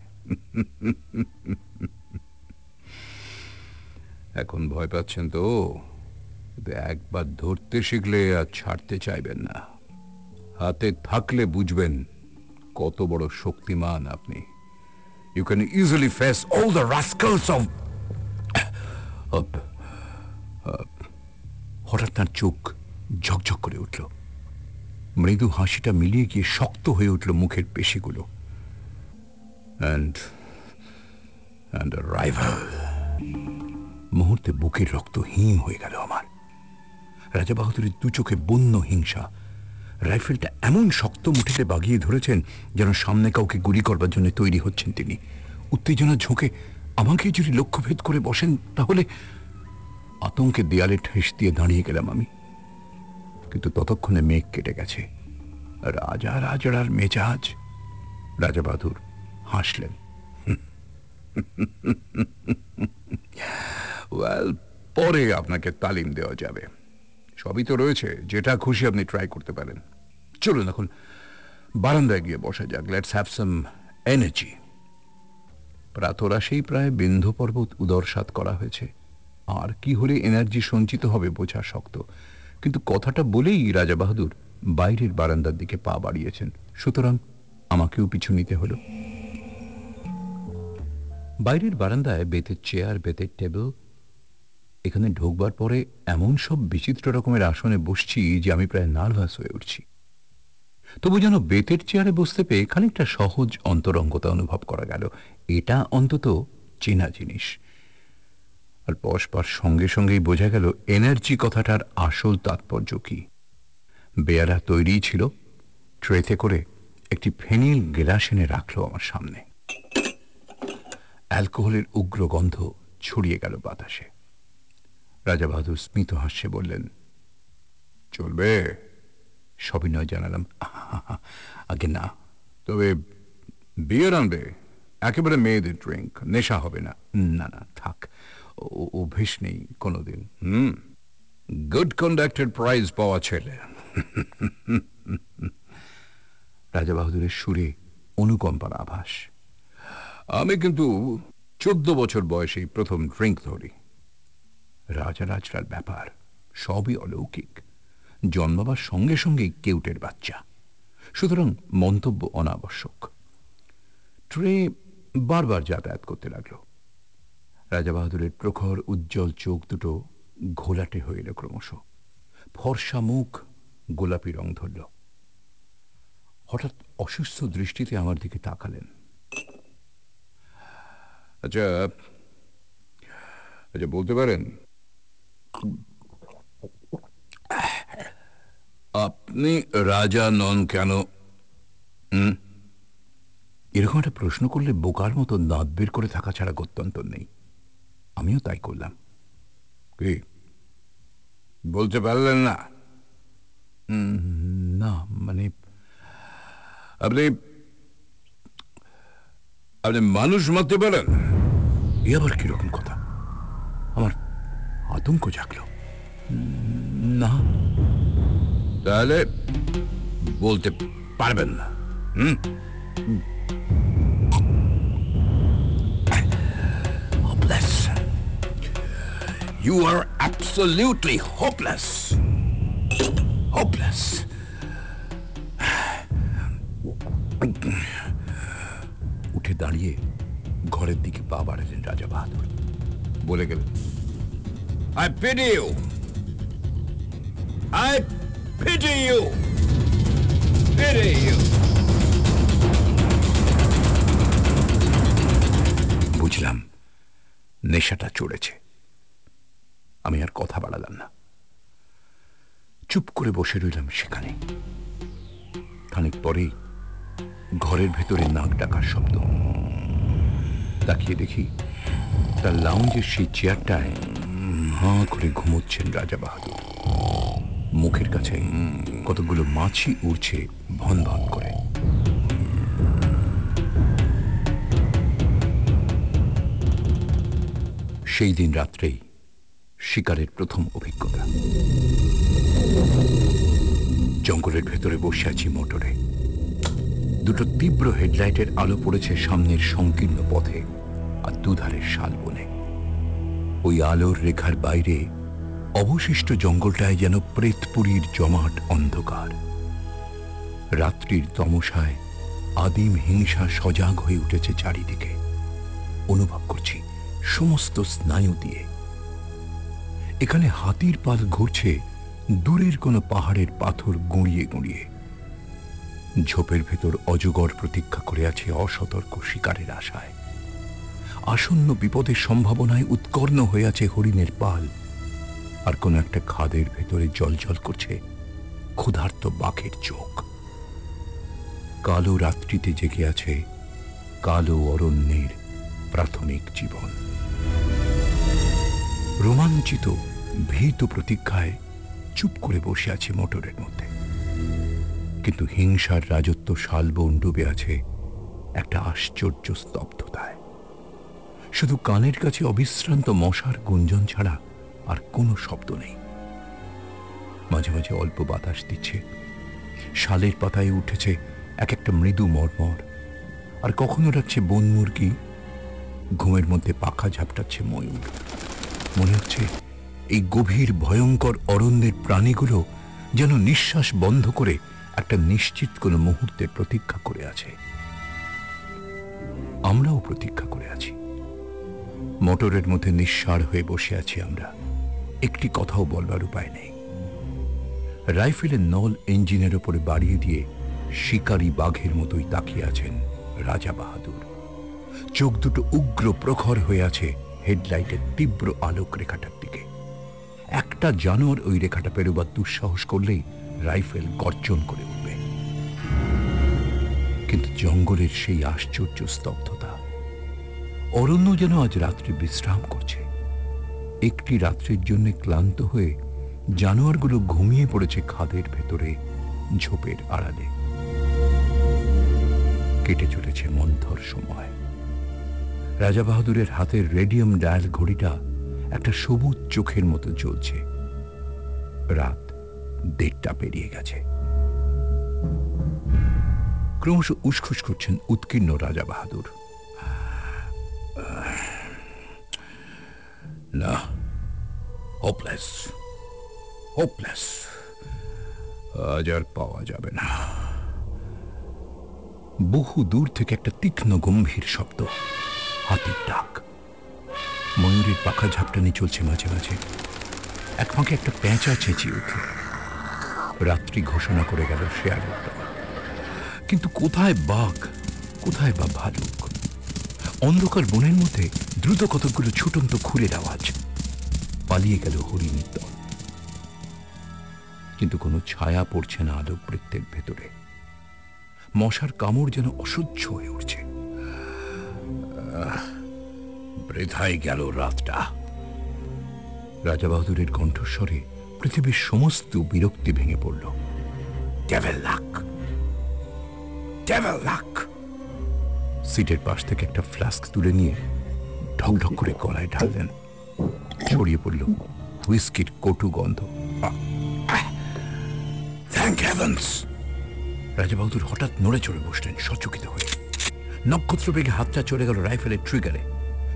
এখন ভয় পাচ্ছেন তো? একবার ধরতে শিখলে আর ছাড়তে চাইবেন না। হাতে থাকলে বুঝবেন কত বড় শক্তিমান আপনি। You can easily face all the rascals of হঠাৎ তার চোখ ঝকঝক করে উঠল। মৃদু হাসিটা মিলিয়ে গিয়ে শক্ত হয়ে উঠল মুখের পেশিগুলো। অ্যান্ড অ্যান্ড রাইভাল মুহূর্তে বুকের রক্ত হিম হয়ে গেল আমার। রাজা বাহাদুরের দু চোখে বন্য হিংসা। রাইফেলটা এমন শক্ত মুঠিতে বাগিয়ে ধরেছেন যেন সামনে কাউকে গুলি করবার জন্য তৈরি হচ্ছেন তিনি। উত্তেজনা ঝোঁকে আমাকে যদি লক্ষ্যভেদ করে বসেন, তাহলে আতঙ্কে দেয়ালে ঠেস দিয়ে দাঁড়িয়ে গেলাম আমি। কিন্তু ততক্ষণে মেঘ কেটে গেছে। রাজা, রাজার মেজাজ। রাজা বাহাদুর হাসলেন। ওয়েল পরে আপনাকে তালিম দেওয়া যাবে। সবই তো রয়েছে, যেটা খুশি আপনি ট্রাই করতে পারেন। চলুন এখন বারান্দায় গিয়ে বসা যাক। লেটস হ্যাভ সাম এনার্জি প্রাতরাশেই প্রায় বিন্ধু পর্বত উদরসাত করা হয়েছে। আর কি হলে এনার্জি সঞ্চিত হবে বোঝা শক্ত। কিন্তু কথাটা বলেই রাজা বাহাদুর বাইরের বারান্দার দিকে পা বাড়িয়েছেন। সুতরাং আমাকেও পিছু নিতে হলো। বাইরের বারান্দায় বেতের চেয়ার বেতের টেবিল এখানে ঢোকবার পরে এমন সব বিচিত্র রকমের আসনে বসছি যে আমি প্রায় নার্ভাস হয়ে উঠছি। তবু যেন বেতের চেয়ারে বসতে পেয়ে খানিকটা সহজ অন্তরঙ্গতা অনুভব করা গেল। এটা অন্তত চেনা জিনিস। আর বসবার সঙ্গে সঙ্গেই বোঝা গেল এনার্জি কথাটার আসল তাৎপর্য কি। বেয়ারা তৈরিই ছিল, ট্রেতে করে একটি ফেনিল গ্লাস এনে রাখল আমার সামনে। অ্যালকোহলের উগ্র গন্ধ ছড়িয়ে গেল বাতাসে। রাজা বাহাদুর স্মিত হাস্যে বললেন চলবে সবিনয় জানালাম। "আহা, আগে না তবে বিয়ার আনবে একেবারে মেয়েদের ড্রিঙ্ক নেশা হবে না। না না থাক অভ্যেস নেই কোনোদিন। হুম গুড কন্ডাক্টেড প্রাইজ পাওয়া ছেলে। রাজা বাহাদুরের সুরে অনুকম্পার আভাস। আমি কিন্তু চোদ্দ বছর বয়সেই প্রথম ড্রিঙ্ক ধরি। রাজা রাজরার ব্যাপার সবই অলৌকিক। জন্মাবার সঙ্গে সঙ্গেই কেউটের বাচ্চা। সুতরাং মন্তব্য অনাবশ্যক। ট্রে বারবার যাতায়াত করতে লাগল। রাজা বাহাদুরের প্রখর, উজ্জ্বল চোখ দুটো ঘোলাটে হয়ে এলো ক্রমশ। ফর্সা মুখ গোলাপি রং ধরল। হঠাৎ অসুস্থ দৃষ্টিতে আমার দিকে তাকালেন। আচ্ছা আচ্ছা বলতে পারেন আপনি রাজা নন কেন? এরকম একটা প্রশ্ন করলে বোকার মতো দাঁত বের করে থাকা ছাড়া গত্যন্তর নেই। আমিও তাই করলাম। কি? বলতে পারলেন না? না মানে আপনি আপনি মানুষ মারতে পারেন? এ আবার কীরকম কথা? আমার हाँ, आदम को जाग लो। ना। ताले बोलते पार्वन ना हम्म। hopeless oh, you are absolutely hopeless. Hopeless. उठे दाड़िए घर दिखे पा बाढ़ राजा बहादुर। बोले गए I pity you I pity you pity you বুঝলাম, নেশাটা চড়েছে। আমি আর কথা বাড়ালাম না। চুপ করে বসে রইলাম সেখানে। খানিক পরেই ঘরের ভেতরে নাক ডাকার শব্দ। তাকিয়ে দেখি তার লাউঞ্জের সেই চেয়ারটায় হাঁ করে ঘুমোচ্ছেন রাজা বাহাদুর। মুখের কাছে কতগুলো মাছি উড়ছে ভন ভন করে। সেই দিন রাত্রেই শিকারের প্রথম অভিজ্ঞতা। জঙ্গলের ভেতরে বসে আছি মোটরে। দুটো তীব্র হেডলাইটের আলো পড়েছে সামনের সংকীর্ণ পথে আর দুধারের শালবনে। ওই আলোর রেখার বাইরে অবশিষ্ট জঙ্গলটায় যেন প্রেতপুরীর জমাট অন্ধকার। রাত্রির তমসায় আদিম হিংসা সজাগ হয়ে উঠেছে চারিদিকে। অনুভব করছি সমস্ত স্নায়ু দিয়ে। এখানে হাতির পাল ঘুরছে, দূরের কোনো পাহাড়ের পাথর গুঁড়িয়ে গুঁড়িয়ে। ঝোপের ভেতর অজগর প্রতীক্ষা করে আছে অসতর্ক শিকারের আশায়। আসন্ন বিপদের সম্ভাবনায় উৎকর্ণ হয়ে আছে হরিণের পাল। আর কোন একটা খাদের ভেতরে জলজল করছে ক্ষুধার্ত বাঘের চোখ। কালো রাত্রিতে জেগে আছে কালো অরণ্যের প্রাথমিক জীবন। রোমাঞ্চিত, ভীত প্রতীক্ষায় চুপ করে বসে আছে মোটরের মধ্যে। কিন্তু হিংসার রাজত্ব শালবন ডুবে আছে একটা আশ্চর্য স্তব্ধতায়। শুধু কানের কাছে অবিশ্রান্ত মশার গুঞ্জন ছাড়া আর কোনো শব্দ নেই। মাঝে মাঝে অল্প বাতাস দিচ্ছে। শালের পাতায় উঠেছে এক একটা মৃদু মরমর। আর কখনো রাখছে বন মুরগি। ঘুমের মধ্যে পাখা ঝাপটাচ্ছে ময়ূর। মনে হচ্ছে এই গভীর ভয়ঙ্কর অরণ্যের প্রাণীগুলো যেন নিঃশ্বাস বন্ধ করে একটা নিশ্চিত কোনো মুহূর্তে প্রতীক্ষা করে আছে। আমরাও প্রতীক্ষা করে আছি। মোটরের মধ্যে নিঃসার হয়ে বসে আছি আমরা। একটি কথাও বলবার উপায় নেই। রাইফেলের নল ইঞ্জিনের ওপরে বাড়িয়ে দিয়ে শিকারী বাঘের মতোই তাকিয়ে আছেন রাজা বাহাদুর। চোখ দুটো উগ্র প্রখর হয়ে আছে হেডলাইটের তীব্র আলোক রেখাটার দিকে। একটা জানোয়ার ওই রেখাটা পেরোবার দুঃসাহস করলেই রাইফেল গর্জন করে উঠবে। কিন্তু জঙ্গলের সেই আশ্চর্য স্তব্ধতা অরণ্য যেন আজ রাত্রে বিশ্রাম করছে। একটি রাত্রির জন্য ক্লান্ত হয়ে জানোয়ারগুলো ঘুমিয়ে পড়েছে খাদের ভেতরে ঝোপের আড়ালে। কেটে চলেছে মন্থর সময়। রাজা বাহাদুরের হাতের রেডিয়াম ডায়াল ঘড়িটা একটা সবুজ চোখের মতো চলছে রাত দেড়টা পেরিয়ে গেছে। ক্রমশ উসখুস করছেন উৎকীর্ণ রাজা বাহাদুর। না হোপলেস হোপলেস আজ আর পাওয়া যাবে না। বহু দূর থেকে একটা তীক্ষ্ণ গম্ভীর শব্দ। হাতির ডাক। ময়ূরের পাখা ঝাপটানি চলছে মাঝে মাঝে। এক ফাঁকে একটা পেঁচা চেঁচিয়ে উঠল। রাত্রি ঘোষণা করে গেল শেয়ালের দল কিন্তু কোথায় বাঘ? কোথায় বা ভালুক? অন্ধকার বনের মধ্যে দ্রুত কতকগুলো ছুটন্ত খুরের আওয়াজ। পালিয়ে গেল হরিণীর দল। কিন্তু কোনো ছায়া পড়ছে না আলোক বৃত্তের ভেতরে। মশার কামড় যেন অসহ্য হয়ে উঠছে। বৃথায় গেল রাতটা। রাজা বাহাদুরের কণ্ঠস্বরে পৃথিবীর সমস্ত বিরক্তি ভেঙে পড়ল। ডেভেল লাক ডেভেল লাক সিটের পাশ থেকে একটা ফ্লাস্ক তুলে নিয়ে ঢকঢক করে গলায় ঢাললেন ছড়িয়ে পড়ল হুইস্কির কটু গন্ধ। থ্যাংক হেভেন্স রাজা হঠাৎ নড়ে চড়ে বসলেন, সচকিত হয়ে। নক্ষত্র বেগে হাতটা চলে গেল রাইফেলের ট্রিগারে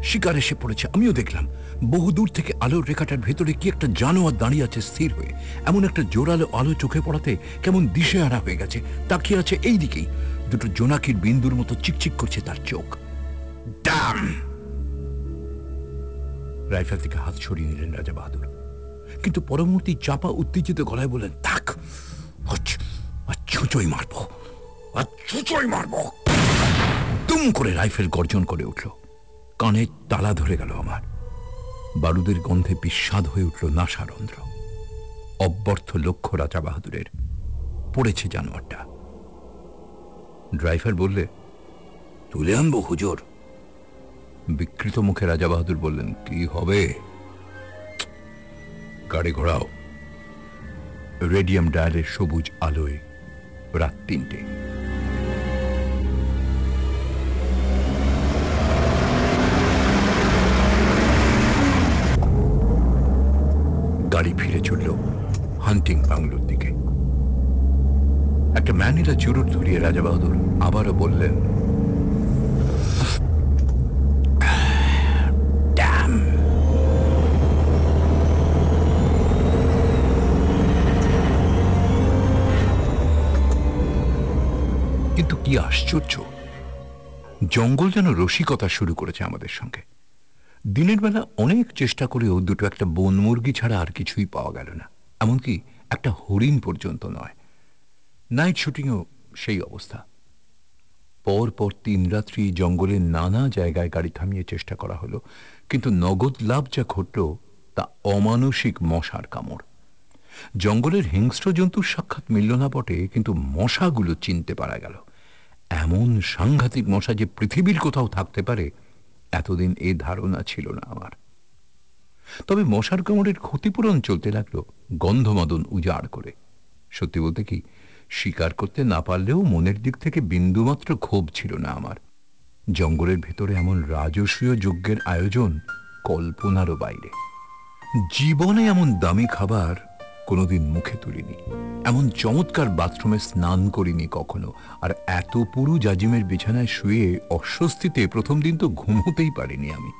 শিকার এসে পড়েছে, আমিও দেখলাম। বহু দূর থেকে আলোর রেখাটার ভেতরে কি একটা জানোয়ার দাঁড়িয়ে আছে স্থির হয়ে। এমন একটা জোরালো আলো চোখে পড়াতে কেমন দিশে দিশেহারা হয়ে গেছে, তাকিয়ে আছে এই দিকেই দুটো জোনাকির বিন্দুর মতো চিকচিক করছে তার চোখ। ড্যাম রাইফেল থেকে হাত সরিয়ে নিলেন রাজা বাহাদুর। কিন্তু পরবর্তী চাপা উত্তেজিত গলায় বললেন তাক ছুঁচোই মারব আর ছুঁচোই মারব। তুম করে রাইফেল গর্জন করে উঠল। কানে তালা ধরে গেল আমার। বারুদের গন্ধে বিস্বাদ হয়ে উঠল নাসারন্ধ্র অব্যর্থ লক্ষ্য রাজা বাহাদুরের। পড়েছে জানোয়ারটা। ড্রাইভার বললে, তুলে আনব হুজুর। বিকৃত মুখে রাজা বাহাদুর বললেন, কি হবে? গাড়ি ঘোড়াও রেডিয়াম ডায়ালের সবুজ আলোয় রাত তিনটে। গাড়ি ফিরে চলল হান্টিং বাংলোর দিকে। একটা ম্যানিলা চুরুট ধরিয়ে রাজা বাহাদুর আবারও বললেন কি আশ্চর্য। জঙ্গল যেন রসিকতা শুরু করেছে আমাদের সঙ্গে। দিনের বেলা অনেক চেষ্টা করেও দুটো একটা বন মুরগি ছাড়া আর কিছুই পাওয়া গেল না। এমনকি একটা হরিণ পর্যন্ত নয়। নাইট শুটিংও সেই অবস্থা। পর পর তিন রাত্রি জঙ্গলের নানা জায়গায় গাড়ি থামিয়ে চেষ্টা করা হলো, কিন্তু নগদ লাভ যা ঘটল তা অমানসিক মশার কামড়। জঙ্গলের হিংস্র জন্তুর সাক্ষাৎ মিলল না বটে, কিন্তু মশাগুলো চিনতে পারা গেল। এমন সাংঘাতিক মশা যে পৃথিবীর কোথাও থাকতে পারে, এতদিন এ ধারণা ছিল না আমার। তবে মশার কামড়ের ক্ষতিপূরণ চলতে লাগল গন্ধমাদন উজাড় করে। সত্যি বলতে কি স্বীকার করতে না পারলেও মনের দিক থেকে বিন্দুমাত্র ক্ষোভ ছিল না আমার। জঙ্গলের ভেতরে এমন রাজস্বীয় যজ্ঞের আয়োজন কল্পনারও বাইরে। জীবনে এমন দামি খাবার কোনোদিন মুখে তুলিনি। এমন চমৎকার বাথরুমে স্নান করিনি কখনো। আর এত পুরু জাজিমের বিছানায় শুয়ে অস্বস্তিতে প্রথম দিন তো ঘুমোতেই পারিনি আমি।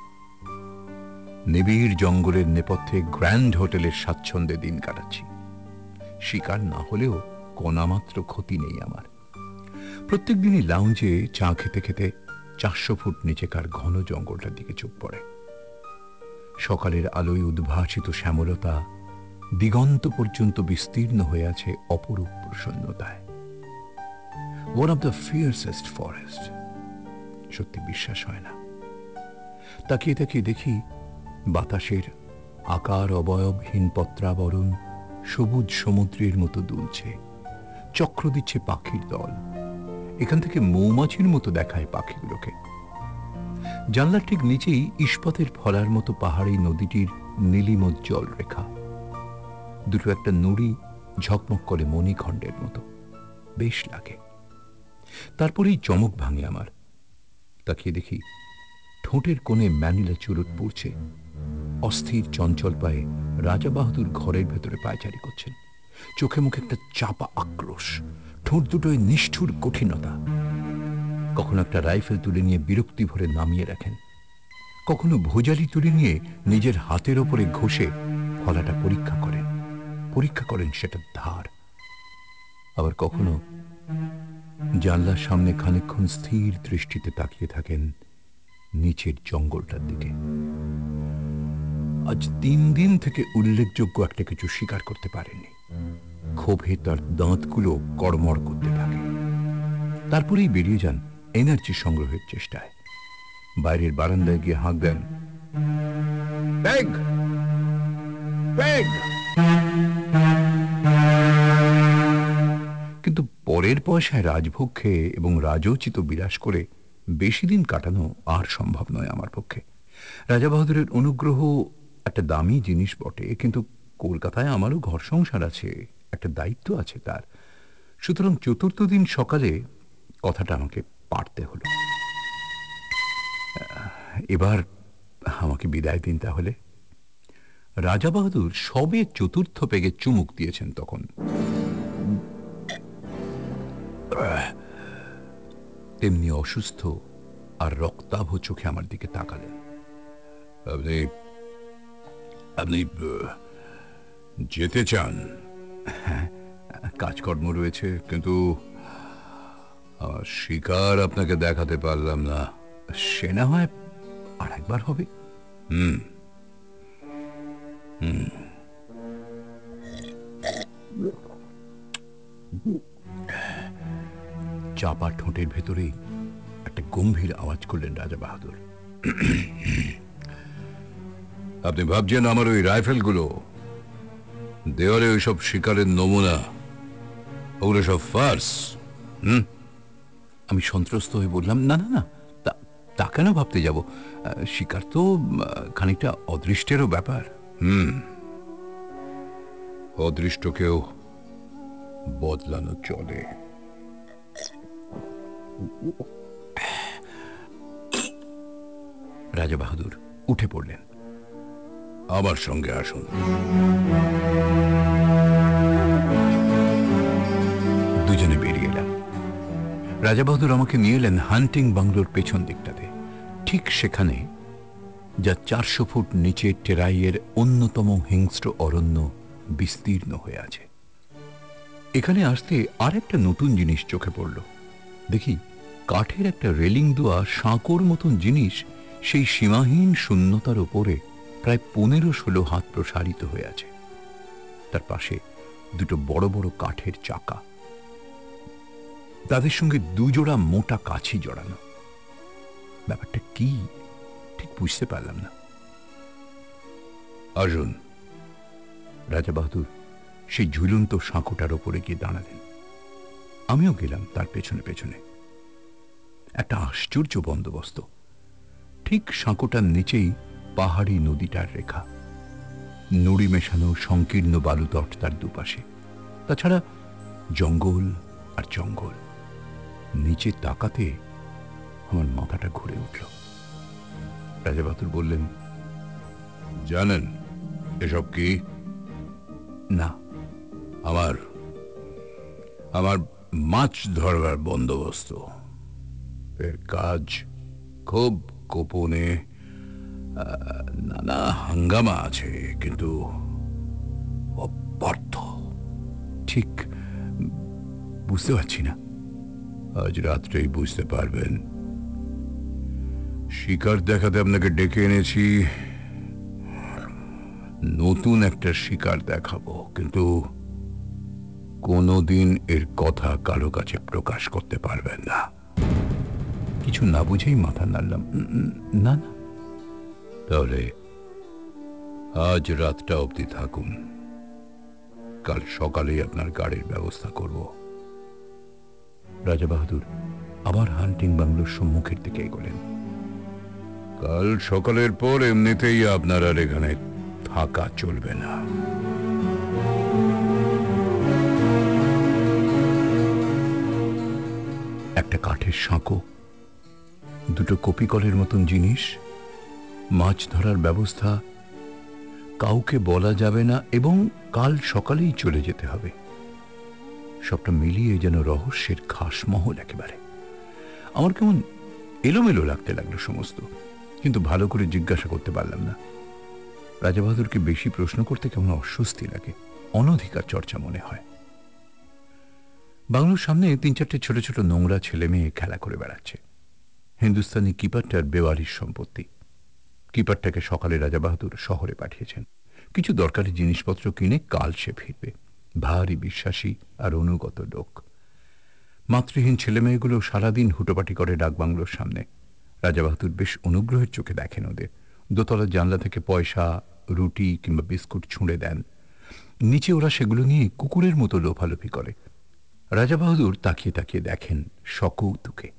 নিবিড় জঙ্গলের নেপথ্যে গ্র্যান্ড হোটেলের স্বাচ্ছন্দ্যে দিন কাটাচ্ছি। শিকার না হলেও কণামাত্র ক্ষতি নেই আমার। প্রত্যেক দিনই লাউঞ্জে চা খেতে খেতে চারশো ফুট নিচেকার ঘন জঙ্গলটার দিকে চুপ পড়ে। সকালের আলোয় উদ্ভাসিত শ্যামলতা দিগন্ত পর্যন্ত বিস্তীর্ণ হয়ে আছে অপরূপ প্রসন্নতায়। One of the fiercest forest সত্যি বিশ্বাস হয় না। তাকিয়ে তাকিয়ে দেখি বাতাসের আকার অবয়বহীন পত্রাবরণ সবুজ সমুদ্রের মতো দুলছে। চক্র দিচ্ছে পাখির দল। এখান থেকে মৌমাছির মতো দেখায় পাখিগুলোকে। জানলার ঠিক নিচেই ইস্পাতের ফলার মতো পাহাড়ি নদীটির নীলিমোজ্জ্বল রেখা। দুটো একটা নুড়ি ঝকমক করে মণিখণ্ডের মতো। বেশ লাগে। তারপরেই চমক ভাঙে আমার। তাকিয়ে দেখি ঠোঁটের কোণে ম্যানিলা চুরুট পড়ছে। অস্থির চঞ্চল পায়ে রাজা বাহাদুর ঘরের ভেতরে পায়চারি করছেন। চোখে মুখে একটা চাপা আক্রোশ। ঠোঁট দুটোয় নিষ্ঠুর কঠিনতা। কখনো একটা রাইফেল তুলে নিয়ে বিরক্তি ভরে নামিয়ে রাখেন। কখনো ভোজালি তুলে নিয়ে নিজের হাতের ওপরে ঘষে ফলাটা পরীক্ষা করেন। পরীক্ষা করেন সেটার ধার। আবার কখনো জানলার সামনে খানিকক্ষণ স্থির দৃষ্টিতে তাকিয়ে থাকেন নিচের জঙ্গলটার দিকে। আজ তিন দিন থেকে উল্লেখযোগ্য একটা কিছু স্বীকার করতে পারেননি ক্ষোভে তার দাঁতগুলো কড়মড় করতে থাকে। তারপরেই বেরিয়ে যান এনার্জি সংগ্রহের চেষ্টায়। বাইরের বারান্দায় গিয়ে হাঁক দেন ব্যাগ ব্যাগ কিন্তু পরের পয়সায় রাজভোগ খেয়ে এবং রাজোচিত বিলাস করে বেশি দিন কাটানো আর সম্ভব নয় আমার পক্ষে। রাজা বাহাদুরের অনুগ্রহ একটা দামি জিনিস বটে, কিন্তু কলকাতায় আমারও ঘর সংসার আছে, একটা দায়িত্ব আছে তার। সুতরাং চতুর্থ দিন সকালে কথাটা আমাকে পারতে হলো। এবার আমাকে বিদায় দিন তাহলে। রাজা বাহাদুর সবে চতুর্থ পেগে চুমুক দিয়েছেন তখন। তেমনি অসুস্থ আর রক্তাভ চোখে আমার দিকে তাকালেন। আপনি আপনি, যেতে চান? হ্যাঁ কাজকর্ম রয়েছে, কিন্তু শিকার আপনাকে দেখাতে পারলাম না। সে না হয় আর একবার হবে। হুম। চাপা ঠোঁটের ভেতরে একটা গম্ভীর আওয়াজ করলেন রাজা বাহাদুর। আপনি ভাবছেন আমার ওই রাইফেলগুলো? দেওয়ালে ওইসব শিকারের নমুনা? ওগুলো সব ফার্স? হুম? আমি সন্ত্রস্ত হয়ে বললাম না না না তা- তা কেন ভাবতে যাব? শিকার তো খানিকটা অদৃষ্টেরও ব্যাপার। হুম। অদৃষ্টকেও বদলানো চলে। রাজা বাহাদুর উঠে পড়লেন। আমার সঙ্গে আসুন। দুজনে বেরিয়ে এলাম। রাজা বাহাদুর আমাকে নিয়ে এলেন হান্টিং বাংলোর পেছন দিকটাতে। ঠিক সেখানে যা চারশো ফুট নিচে টেরাইয়ের অন্যতম হিংস্র অরণ্য বিস্তীর্ণ হয়ে আছে। এখানে আসতে আর একটা নতুন জিনিস চোখে পড়ল। দেখি, কাঠের একটা রেলিং দেওয়া সাঁকোর মতন জিনিস সেই সীমাহীন শূন্যতার ওপরে প্রায় পনেরো ষোলো হাত প্রসারিত হয়ে আছে। তার পাশে দুটো বড় বড় কাঠের চাকা। তাদের সঙ্গে দুজোড়া মোটা কাছি জড়ানো। ব্যাপারটা কি? ঠিক বুঝতে পারলাম না। আসুন রাজা বাহাদুর সেই ঝুলন্ত সাঁকোটার ওপরে গিয়ে দাঁড়ালেন। আমিও গেলাম তার পেছনে পেছনে। একটা আশ্চর্য বন্দোবস্ত। ঠিক সাঁকোটার নিচেই পাহাড়ি নদীটার রেখা। নুড়ি মেশানো সংকীর্ণ বালুতট তার দুপাশে। তাছাড়া জঙ্গল আর জঙ্গল। নিচে তাকাতে আমার মাথাটা ঘুরে উঠল। রাজা বাহাদুর বললেন জানেন এসব কি? না। আমার আমার মাছ ধরবার বন্দোবস্ত। এর কাজ খুব গোপনে নানা হাঙ্গামা আছে কিন্তু অপার্থ ঠিক বুঝতে পারছি না। আজ রাত্রেই বুঝতে পারবেন শিকার দেখাতে আপনাকে ডেকে এনেছি। নতুন একটা শিকার দেখাবো, কিন্তু কোনোদিন এর কথা কারও কাছে প্রকাশ করতে পারবেন না। কিছু না বুঝেই মাথা নাড়লাম। না না। তাহলে আজ রাতটা অবধি থাকুন। কাল সকালেই আপনার গাড়ির ব্যবস্থা করব। রাজা বাহাদুর, আবার হান্টিং বাংলোর সম্মুখের দিকে এগোলেন। কাল সকালের পর এমনিতেই আপনার আর এখানে থাকা চলবে না। একটা কাঠের সাঁকো, দুটো কপিকলের মতন জিনিস, মাছ ধরার ব্যবস্থা, কাউকে বলা যাবে না এবং কাল সকালেই চলে যেতে হবে। সবটা মিলিয়ে যেন রহস্যের খাস মহল একেবারে। আমার কেমন এলোমেলো লাগতে লাগল সমস্ত। কিন্তু ভালো করে জিজ্ঞাসা করতে পারলাম না। রাজা বাহাদুরকে বেশি প্রশ্ন করতে কেমন অস্বস্তি লাগে, অনধিকার চর্চা মনে হয়। বাংলোর সামনে তিন চারটে ছোট ছোট নোংরা ছেলে মেয়ে খেলা করে বেড়াচ্ছে। হিন্দুস্তানি কিপারটার বেওয়ারির সম্পত্তি। কিপারটাকে সকালে রাজা বাহাদুর শহরে পাঠিয়েছেন। কিছু দরকারি জিনিসপত্র কিনে কাল সে ফিরবে। ভারী বিশ্বাসী আর অনুগত লোক। মাতৃহীন ছেলেমেয়েগুলো সারাদিন হুটোপাটি করে ডাকবাংলোর সামনে। রাজা বাহাদুর বেশ অনুগ্রহের চোখে দেখেন ওদের। দোতলার জানলা থেকে পয়সা, রুটি কিংবা বিস্কুট ছুঁড়ে দেন। নিচে ওরা সেগুলো নিয়ে কুকুরের মতো লোফালোফি করে। রাজা বাহাদুর তাকিয়ে তাকিয়ে দেখেন সকৌতুকে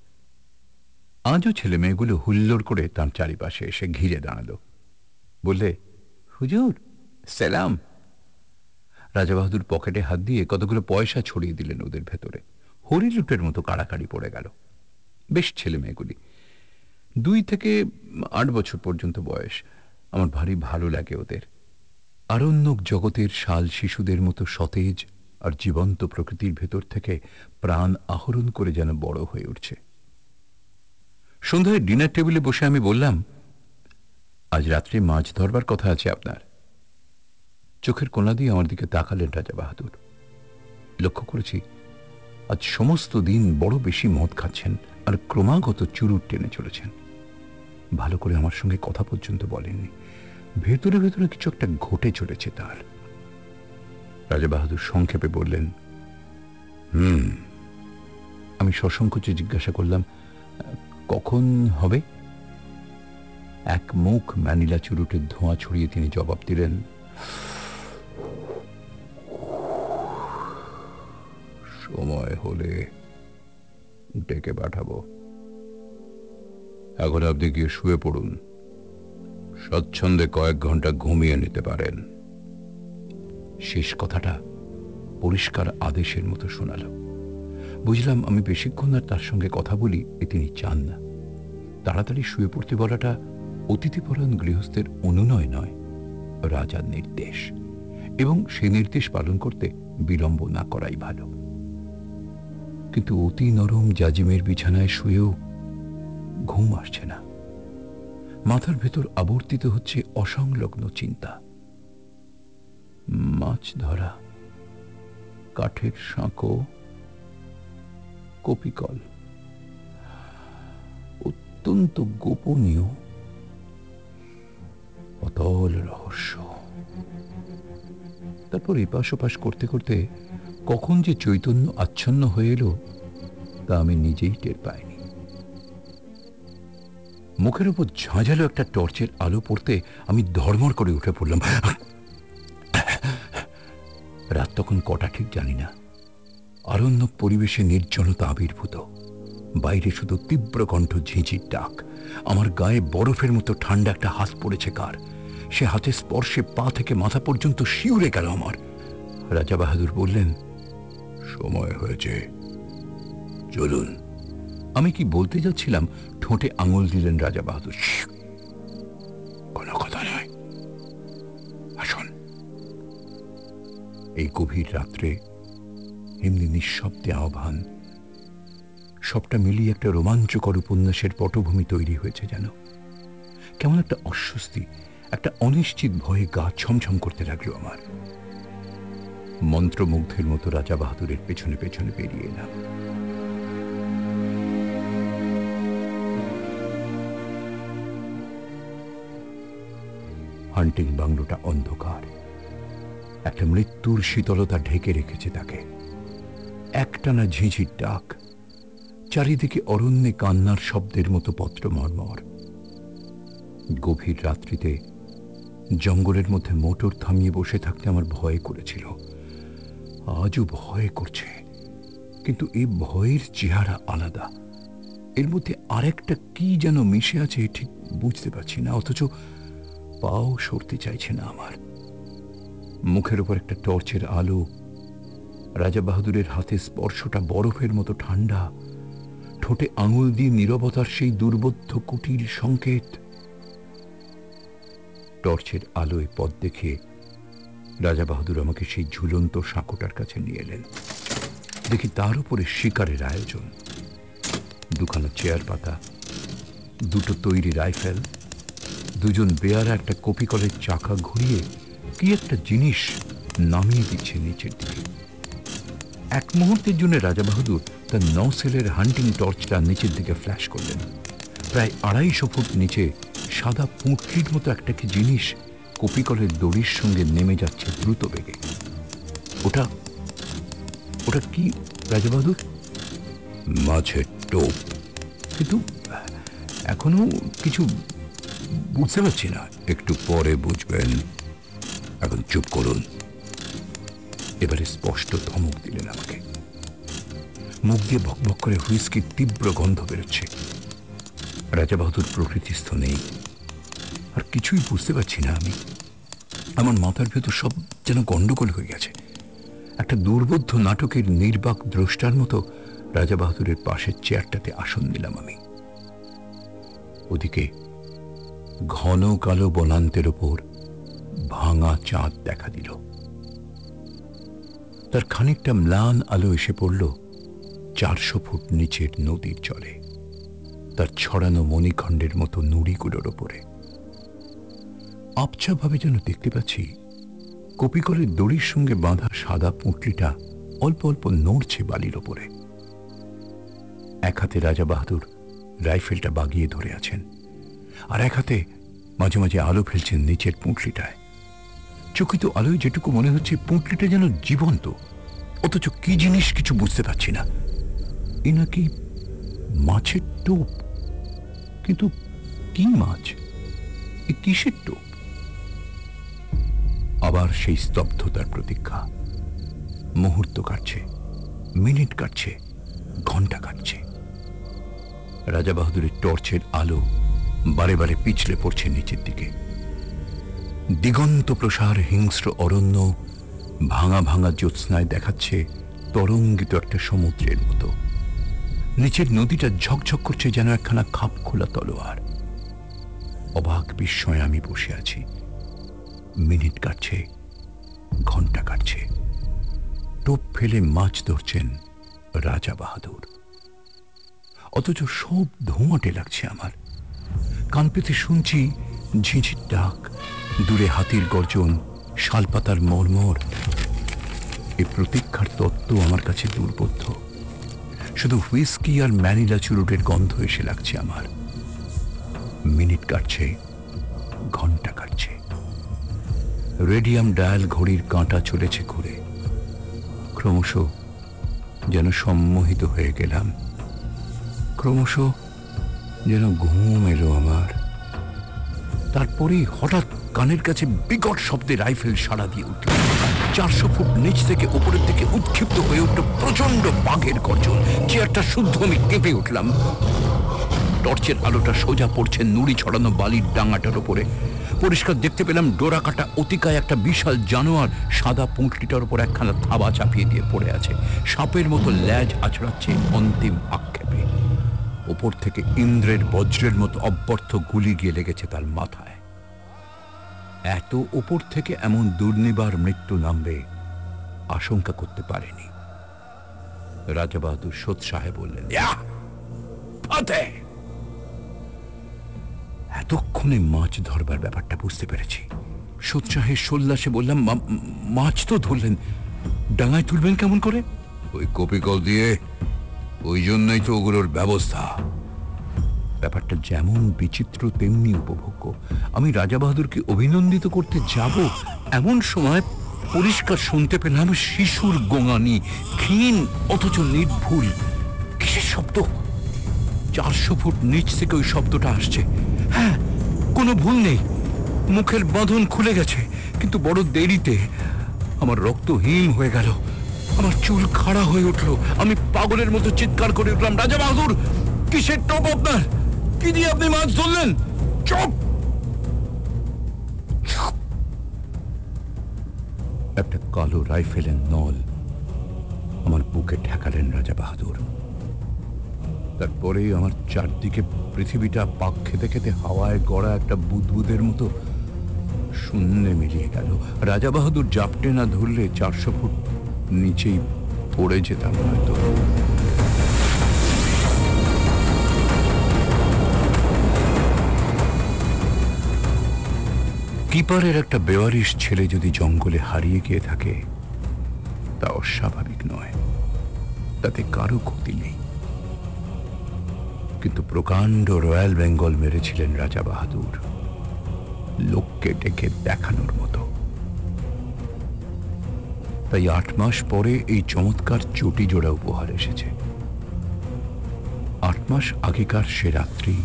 আজও ছেলে মেয়েগুলো হুল্লোড় করে তার চারিপাশে এসে ঘিরে দাঁড়াল। বললে, হুজুর, সালাম। রাজা বাহাদুর পকেটে হাত দিয়ে কতগুলো পয়সা ছড়িয়ে দিলেন ওদের ভেতরে। হরিলুটের মতো কাড়াকাড়ি পড়ে গেল। বেশ ছেলে মেয়েগুলি। দুই থেকে আট বছর পর্যন্ত বয়স। আমার ভারী ভালো লাগে ওদের। আরণ্যক জগতের শাল শিশুদের মতো সতেজ আর জীবন্ত প্রকৃতির ভেতর থেকে প্রাণ আহরণ করে যেন বড় হয়ে উঠছে। সন্ধ্যায় ডিনার টেবিলে বসে আমি বললাম, আজ রাত্রে মাছ ধরবার কথা আছে আপনার। চোখের কোনা দিয়ে আমার দিকে তাকালেন রাজা বাহাদুর। লক্ষ্য করেছি, আজ সমস্ত দিন বড় বেশি মদ খাচ্ছেন আর ক্রমাগত চুরুট টেনে চলেছেন। ভালো করে আমার সঙ্গে কথা পর্যন্ত বলেননি। ভেতরে ভেতরে কিছু একটা ঘটে চলেছে তার। রাজা বাহাদুর সংক্ষেপে বললেন, হুম, আমি সসংকোচে জিজ্ঞাসা করলাম, কখন হবে? এক মুখ ম্যানিলা চুরুটের ধোঁয়া ছড়িয়ে তিনি জবাব দিলেন, সময় হলে ডেকে পাঠাবো। এখন আপনি গিয়ে শুয়ে পড়ুন। স্বচ্ছন্দে কয়েক ঘণ্টা ঘুমিয়ে নিতে পারেন। শেষ কথাটা পরিষ্কার আদেশের মতো শোনালো বুঝলাম আমি বেশিক্ষণ আর তার সঙ্গে কথা বলি, এ তিনি চান না। তাড়াতাড়ি শুয়ে পড়তে বলাটা অতিথিপরায়ণ গৃহস্থের অনুনয় নয়, রাজার নির্দেশ। এবং সে নির্দেশ পালন করতে বিলম্ব না করাই ভালো। কিন্তু অতি নরম জাজিমের বিছানায় শুয়েও ঘুম আসছে না। মাথার ভেতর আবর্তিত হচ্ছে অসংলগ্ন চিন্তা। মাছ ধরা, কাঠের সাঁকো, কপিকল। অত্যন্ত গোপনীয়, অতল রহস্য। তারপর এপাশ ওপাশ করতে করতে কখন যে চৈতন্য আচ্ছন্ন হয়ে এলো, তা আমি নিজেই টের পাইনি। মুখের উপর ঝাঁঝালো একটা টর্চের আলো পড়তে আমি ধর্মর করে উঠে পড়লাম। রাত তখন কটা ঠিক জানি না। অরণ্য পরিবেশে নির্জনতা আবির্ভূত। বাইরে শুধু তীব্র কণ্ঠ, ঝিঁঝির ডাক। আমার গায়ে বরফের মতো ঠান্ডা একটা হাত পড়েছে কার। সে হাতে স্পর্শে পা থেকে মাথা পর্যন্ত শিউরে গেল আমার। রাজা বাহাদুর বললেন, সময় হয়েছে। চলুন। আমি কি বলতে যাচ্ছিলাম? ঠোঁটে আঙুল দিলেন রাজা বাহাদুর। "শ্শ্, কোনো কথা নয়। আসুন। এই গভীর রাত্রে এমনি নিঃশব্দে আহ্বান সবটা মিলিয়ে একটা রোমাঞ্চকর উপন্যাসের পটভূমি তৈরি হয়েছে যেন। কেমন একটা অস্বস্তি একটা অনিশ্চিত ভয়ে গা ছমছম করতে লাগল আমার। মন্ত্রমুগ্ধের মতো রাজা বাহাদুরের পেছনে পেছনে বেরিয়ে এলাম। হান্টিং বাংলোটা অন্ধকার। একটা মৃত্যুর শীতলতা ঢেকে রেখেছে তাকে। একটানা ঝিঝির ডাক, চারিদিকে অরণ্যে কান্নার শব্দের মতো পত্র মর্মর গভীর রাত্রিতে জঙ্গলের মধ্যে মোটর থামিয়ে বসে থাকতে আমার ভয় করেছিল। আজও ভয় করছে, কিন্তু এই ভয়ের চেহারা আলাদা। এর মধ্যে আরেকটা কি যেন মিশে আছে ঠিক বুঝতে পারছি না, অথচ পাও সরতে চাইছে না আমার। মুখের উপর একটা টর্চের আলো, রাজা বাহাদুরের হাতে স্পর্শটা বরফের মতো ঠান্ডা, ঠোঁটে আঙুল দিয়ে নীরবতার সেই দুর্বোধ্য কুটির সংকেত। টর্চের আলোয় পথ দেখে রাজা বাহাদুর আমাকে সেই ঝুলন্ত সাঁকোটার কাছে নিয়ে এলেন। দেখি তার উপরে শিকারের আয়োজন। দুখানা চেয়ার পাতা, দুটো তৈরি রাইফেল দুজন বেয়ারা একটা কপি কলের চাকা ঘুরিয়ে কি একটা জিনিস নামিয়ে দিচ্ছে নিচের দিকে। এক মুহূর্তের জন্য রাজা বাহাদুর তার ন সেলের হান্টিং টর্চটা নিচের দিকে ফ্ল্যাশ করলেন। প্রায় আড়াইশো ফুট নিচে সাদা পুঁটলির মতো একটা কি জিনিস কপিকলের দড়ির সঙ্গে নেমে যাচ্ছে দ্রুত বেগে। ওটা ওটা কি রাজা বাহাদুর মাছের টোপ। কিন্তু এখনও কিছু বুঝতে পারছি না একটু পরে বুঝবেন। এখন চুপ করুন। এবারে স্পষ্ট ধমক দিলেন আমাকে। মুখ দিয়ে বকবক করে হুইস্কির তীব্র গন্ধ বেরোচ্ছে। রাজা বাহাদুর প্রকৃতিস্থ নেই। আর কিছুই বুঝতে পারছি না আমি। আমার মাথার ভেতর সব যেন গন্ডগোল হয়ে গেছে। একটা দুর্বোধ্য নাটকের নির্বাক দ্রষ্টার মতো রাজা বাহাদুরের পাশের চেয়ারটাতে আসন নিলাম আমি। ওদিকে ঘন কালো বনান্তের ওপর ভাঙা চাঁদ দেখা দিল। তার খানিকটা ম্লান আলো এসে পড়ল চারশো ফুট নিচের নদীর জলে, তার ছড়ানো মণিখণ্ডের মতো নুড়িগুলোর ওপরে আবছাভাবে যেন দেখতে পাচ্ছি কপিকলের দড়ির সঙ্গে বাঁধা সাদা পুঁটলিটা অল্প অল্প নড়ছে বালির ওপরে এক হাতে রাজা বাহাদুর রাইফেলটা বাগিয়ে ধরে আছেন। আর এক হাতে মাঝে মাঝে আলো ফেলছেন নিচের পুঁটলিটায়। চকিত আলোয় যেটুকু মনে হচ্ছে পুঁটলিটা যেন জীবন্ত, অথচ কি জিনিস কিছু বুঝতে পারছি না। এ নাকি মাছের টোপ? কিন্তু কি মাছ? এ কিসের টোপ? আবার সেই স্তব্ধতার প্রতীক্ষা। মুহূর্ত কাটছে, মিনিট কাটছে ঘণ্টা কাটছে। রাজা বাহাদুরের টর্চের আলো বারে বারে পিছলে পড়ছে নিচের দিকে। দিগন্ত প্রসার হিংস্র অরণ্য ভাঙা ভাঙা জ্যোৎস্নায় দেখাচ্ছে তরঙ্গিত একটা সমুদ্রের মতো। নিচের নদীটা ঝকঝক করছে যেন একখানা খাপ খোলা তলোয়ার। অবাক বিস্ময়ে আমি বসে আছি। মিনিট কাটছে, ঘণ্টা কাটছে। টোপ ফেলে মাছ ধরছেন রাজা বাহাদুর। অথচ সব ধোঁয়াটে লাগছে আমার। কান পেতে শুনছি ঝিঝির ডাক, দূরে হাতির গর্জন, শালপাতার মর্মর। এই প্রতীক্ষার তত্ত্ব আমার কাছে দুর্বোধ্য। শুধু হুইস্কি আর ম্যানিলা চুরুটের গন্ধ এসে লাগছে আমার। মিনিট কাটছে, ঘণ্টা কাটছে। রেডিয়াম ডায়াল ঘড়ির কাঁটা চলেছে ঘুরে। ক্রমশ যেন সম্মোহিত হয়ে গেলাম। ক্রমশ যেন ঘুম এলো আমার। তারপরেই হঠাৎ কানের কাছে বিকট শব্দে রাইফেল সাড়া দিয়ে উঠল। চারশো ফুট নিচ থেকে উপরের দিকে উৎক্ষিপ্ত হয়ে উঠল প্রচণ্ড বাঘের গর্জন। চেয়ারটা শুদ্ধ আমি কেঁপে উঠলাম। টর্চের আলোটা সোজা পড়ছে নুড়ি ছড়ানো বালির ডাঙাটার উপরে। পরিষ্কার দেখতে পেলাম ডোরা কাটা অতিকায় একটা বিশাল জানোয়ার সাদা পুঁটলিটার উপর একখানা থাবা চাপিয়ে দিয়ে পড়ে আছে। সাপের মতো ল্যাজ আছড়াচ্ছে অন্তিম আক্ষেপে ওপর থেকে ইন্দ্রের বজ্রের মতো অব্যর্থ গুলি গিয়ে লেগেছে তার মাথায়। এত ওপর থেকে এমন দুর্নিবার মৃত্যু নামবে আশঙ্কা করতে পারেনি। রাজা বাহাদুর সোৎসাহে বললেন এতক্ষণে মাছ ধরবার ব্যাপারটা বুঝতে পেরেছি। সোৎসাহে সোল্লাসে বললাম, "মা- মাছ তো ধরলেন, ডাঙায় তুলবেন কেমন করে? ওই কপিকল দিয়ে ওই জন্যই তো ওগুলোর ব্যবস্থা। ব্যাপারটা যেমন বিচিত্র, তেমনি উপভোগ্য। আমি রাজা বাহাদুরকে অভিনন্দিত করতে যাব, এমন সময় পরিষ্কার শুনতে পেলাম শিশুর গোঙানি, ক্ষীণ, অথচ নির্ভুল। কিসের শব্দ? চারশো ফুট নিচ থেকে ওই শব্দটা আসছে। হ্যাঁ কোনো ভুল নেই। মুখের বাঁধন খুলে গেছে, কিন্তু বড় দেরিতে আমার রক্ত হিম হয়ে গেল। আমার চুল খাড়া হয়ে উঠল। আমি পাগলের মতো চিৎকার করে উঠলাম, রাজা বাহাদুর, কিসের টপ আপনার? কি দিয়ে আপনি মাছ ধরলেন? চুপ। একটা কালো রাইফেলের নল আমার বুকে ঠেকালেন রাজা বাহাদুর। তারপরে আমার চারদিকে পৃথিবীটা পাক খেতে খেতে হাওয়ায় গড়া একটা বুদবুদের মতো শূন্যে মিলিয়ে গেল। রাজা বাহাদুর জাপটে না ধরলে চারশো ফুট নিচেই পড়ে যেতাম হয়তো। কিপারের একটা বেওয়ারিশ ছেলে যদি জঙ্গলে হারিয়ে গিয়ে থাকে, তা অস্বাভাবিক নয়। তাতে কারও ক্ষতি নেই। কিন্তু প্রকাণ্ড রয়্যাল বেঙ্গল মেরেছিলেন রাজা বাহাদুর। লোককে ডেকে দেখানোর মতো তাই আট মাস পরে এই চমৎকার চটি জোড়া উপহার এসেছে। আট মাস আগেকার সে রাত্রি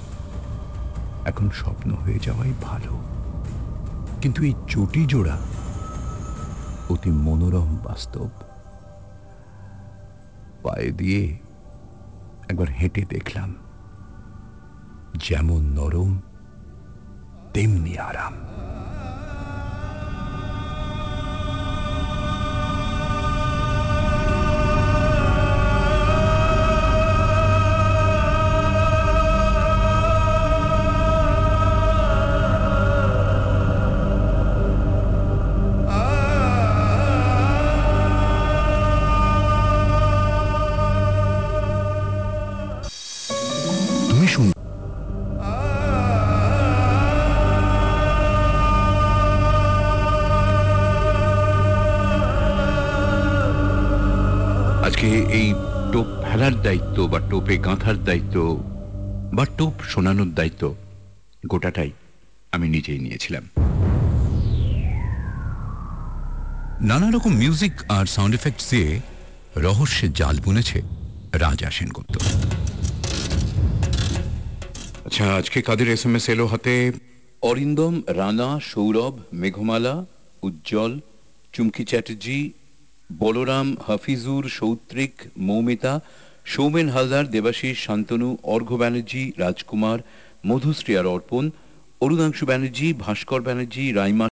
এখন স্বপ্ন হয়ে যাওয়াই ভালো। কিন্তু এই চটি জোড়া অতি মনোরম বাস্তব। পায়ে দিয়ে একবার হেঁটে দেখলাম, যেমন নরম, তেমনি আরাম। টোপে গাঁথার দায়িত্ব বা টোপ শোনানোর দায়িত্ব গোটাটাই আমি নিজেই নিয়েছিলাম। নানা রকম মিউজিক আর সাউন্ড এফেক্টস দিয়ে রহস্যের জাল বুনেছে রাজা সেনগুপ্ত। আচ্ছা আজকে কাদের এস এম এস এলো হাতে? অরিন্দম রানা সৌরভ মেঘমালা উজ্জ্বল চুমকি চ্যাটার্জি বলরাম হাফিজুর সৌত্রিক মৌমিতা সৌমেন হালদার, দেবাশিস শান্তনু অর্ঘ্য ব্যানার্জি, রাজকুমার মধুশ্রী আর অর্পণ, অরুণাংশু ব্যানার্জী, ভাস্কর ব্যানার্জি, রাইমা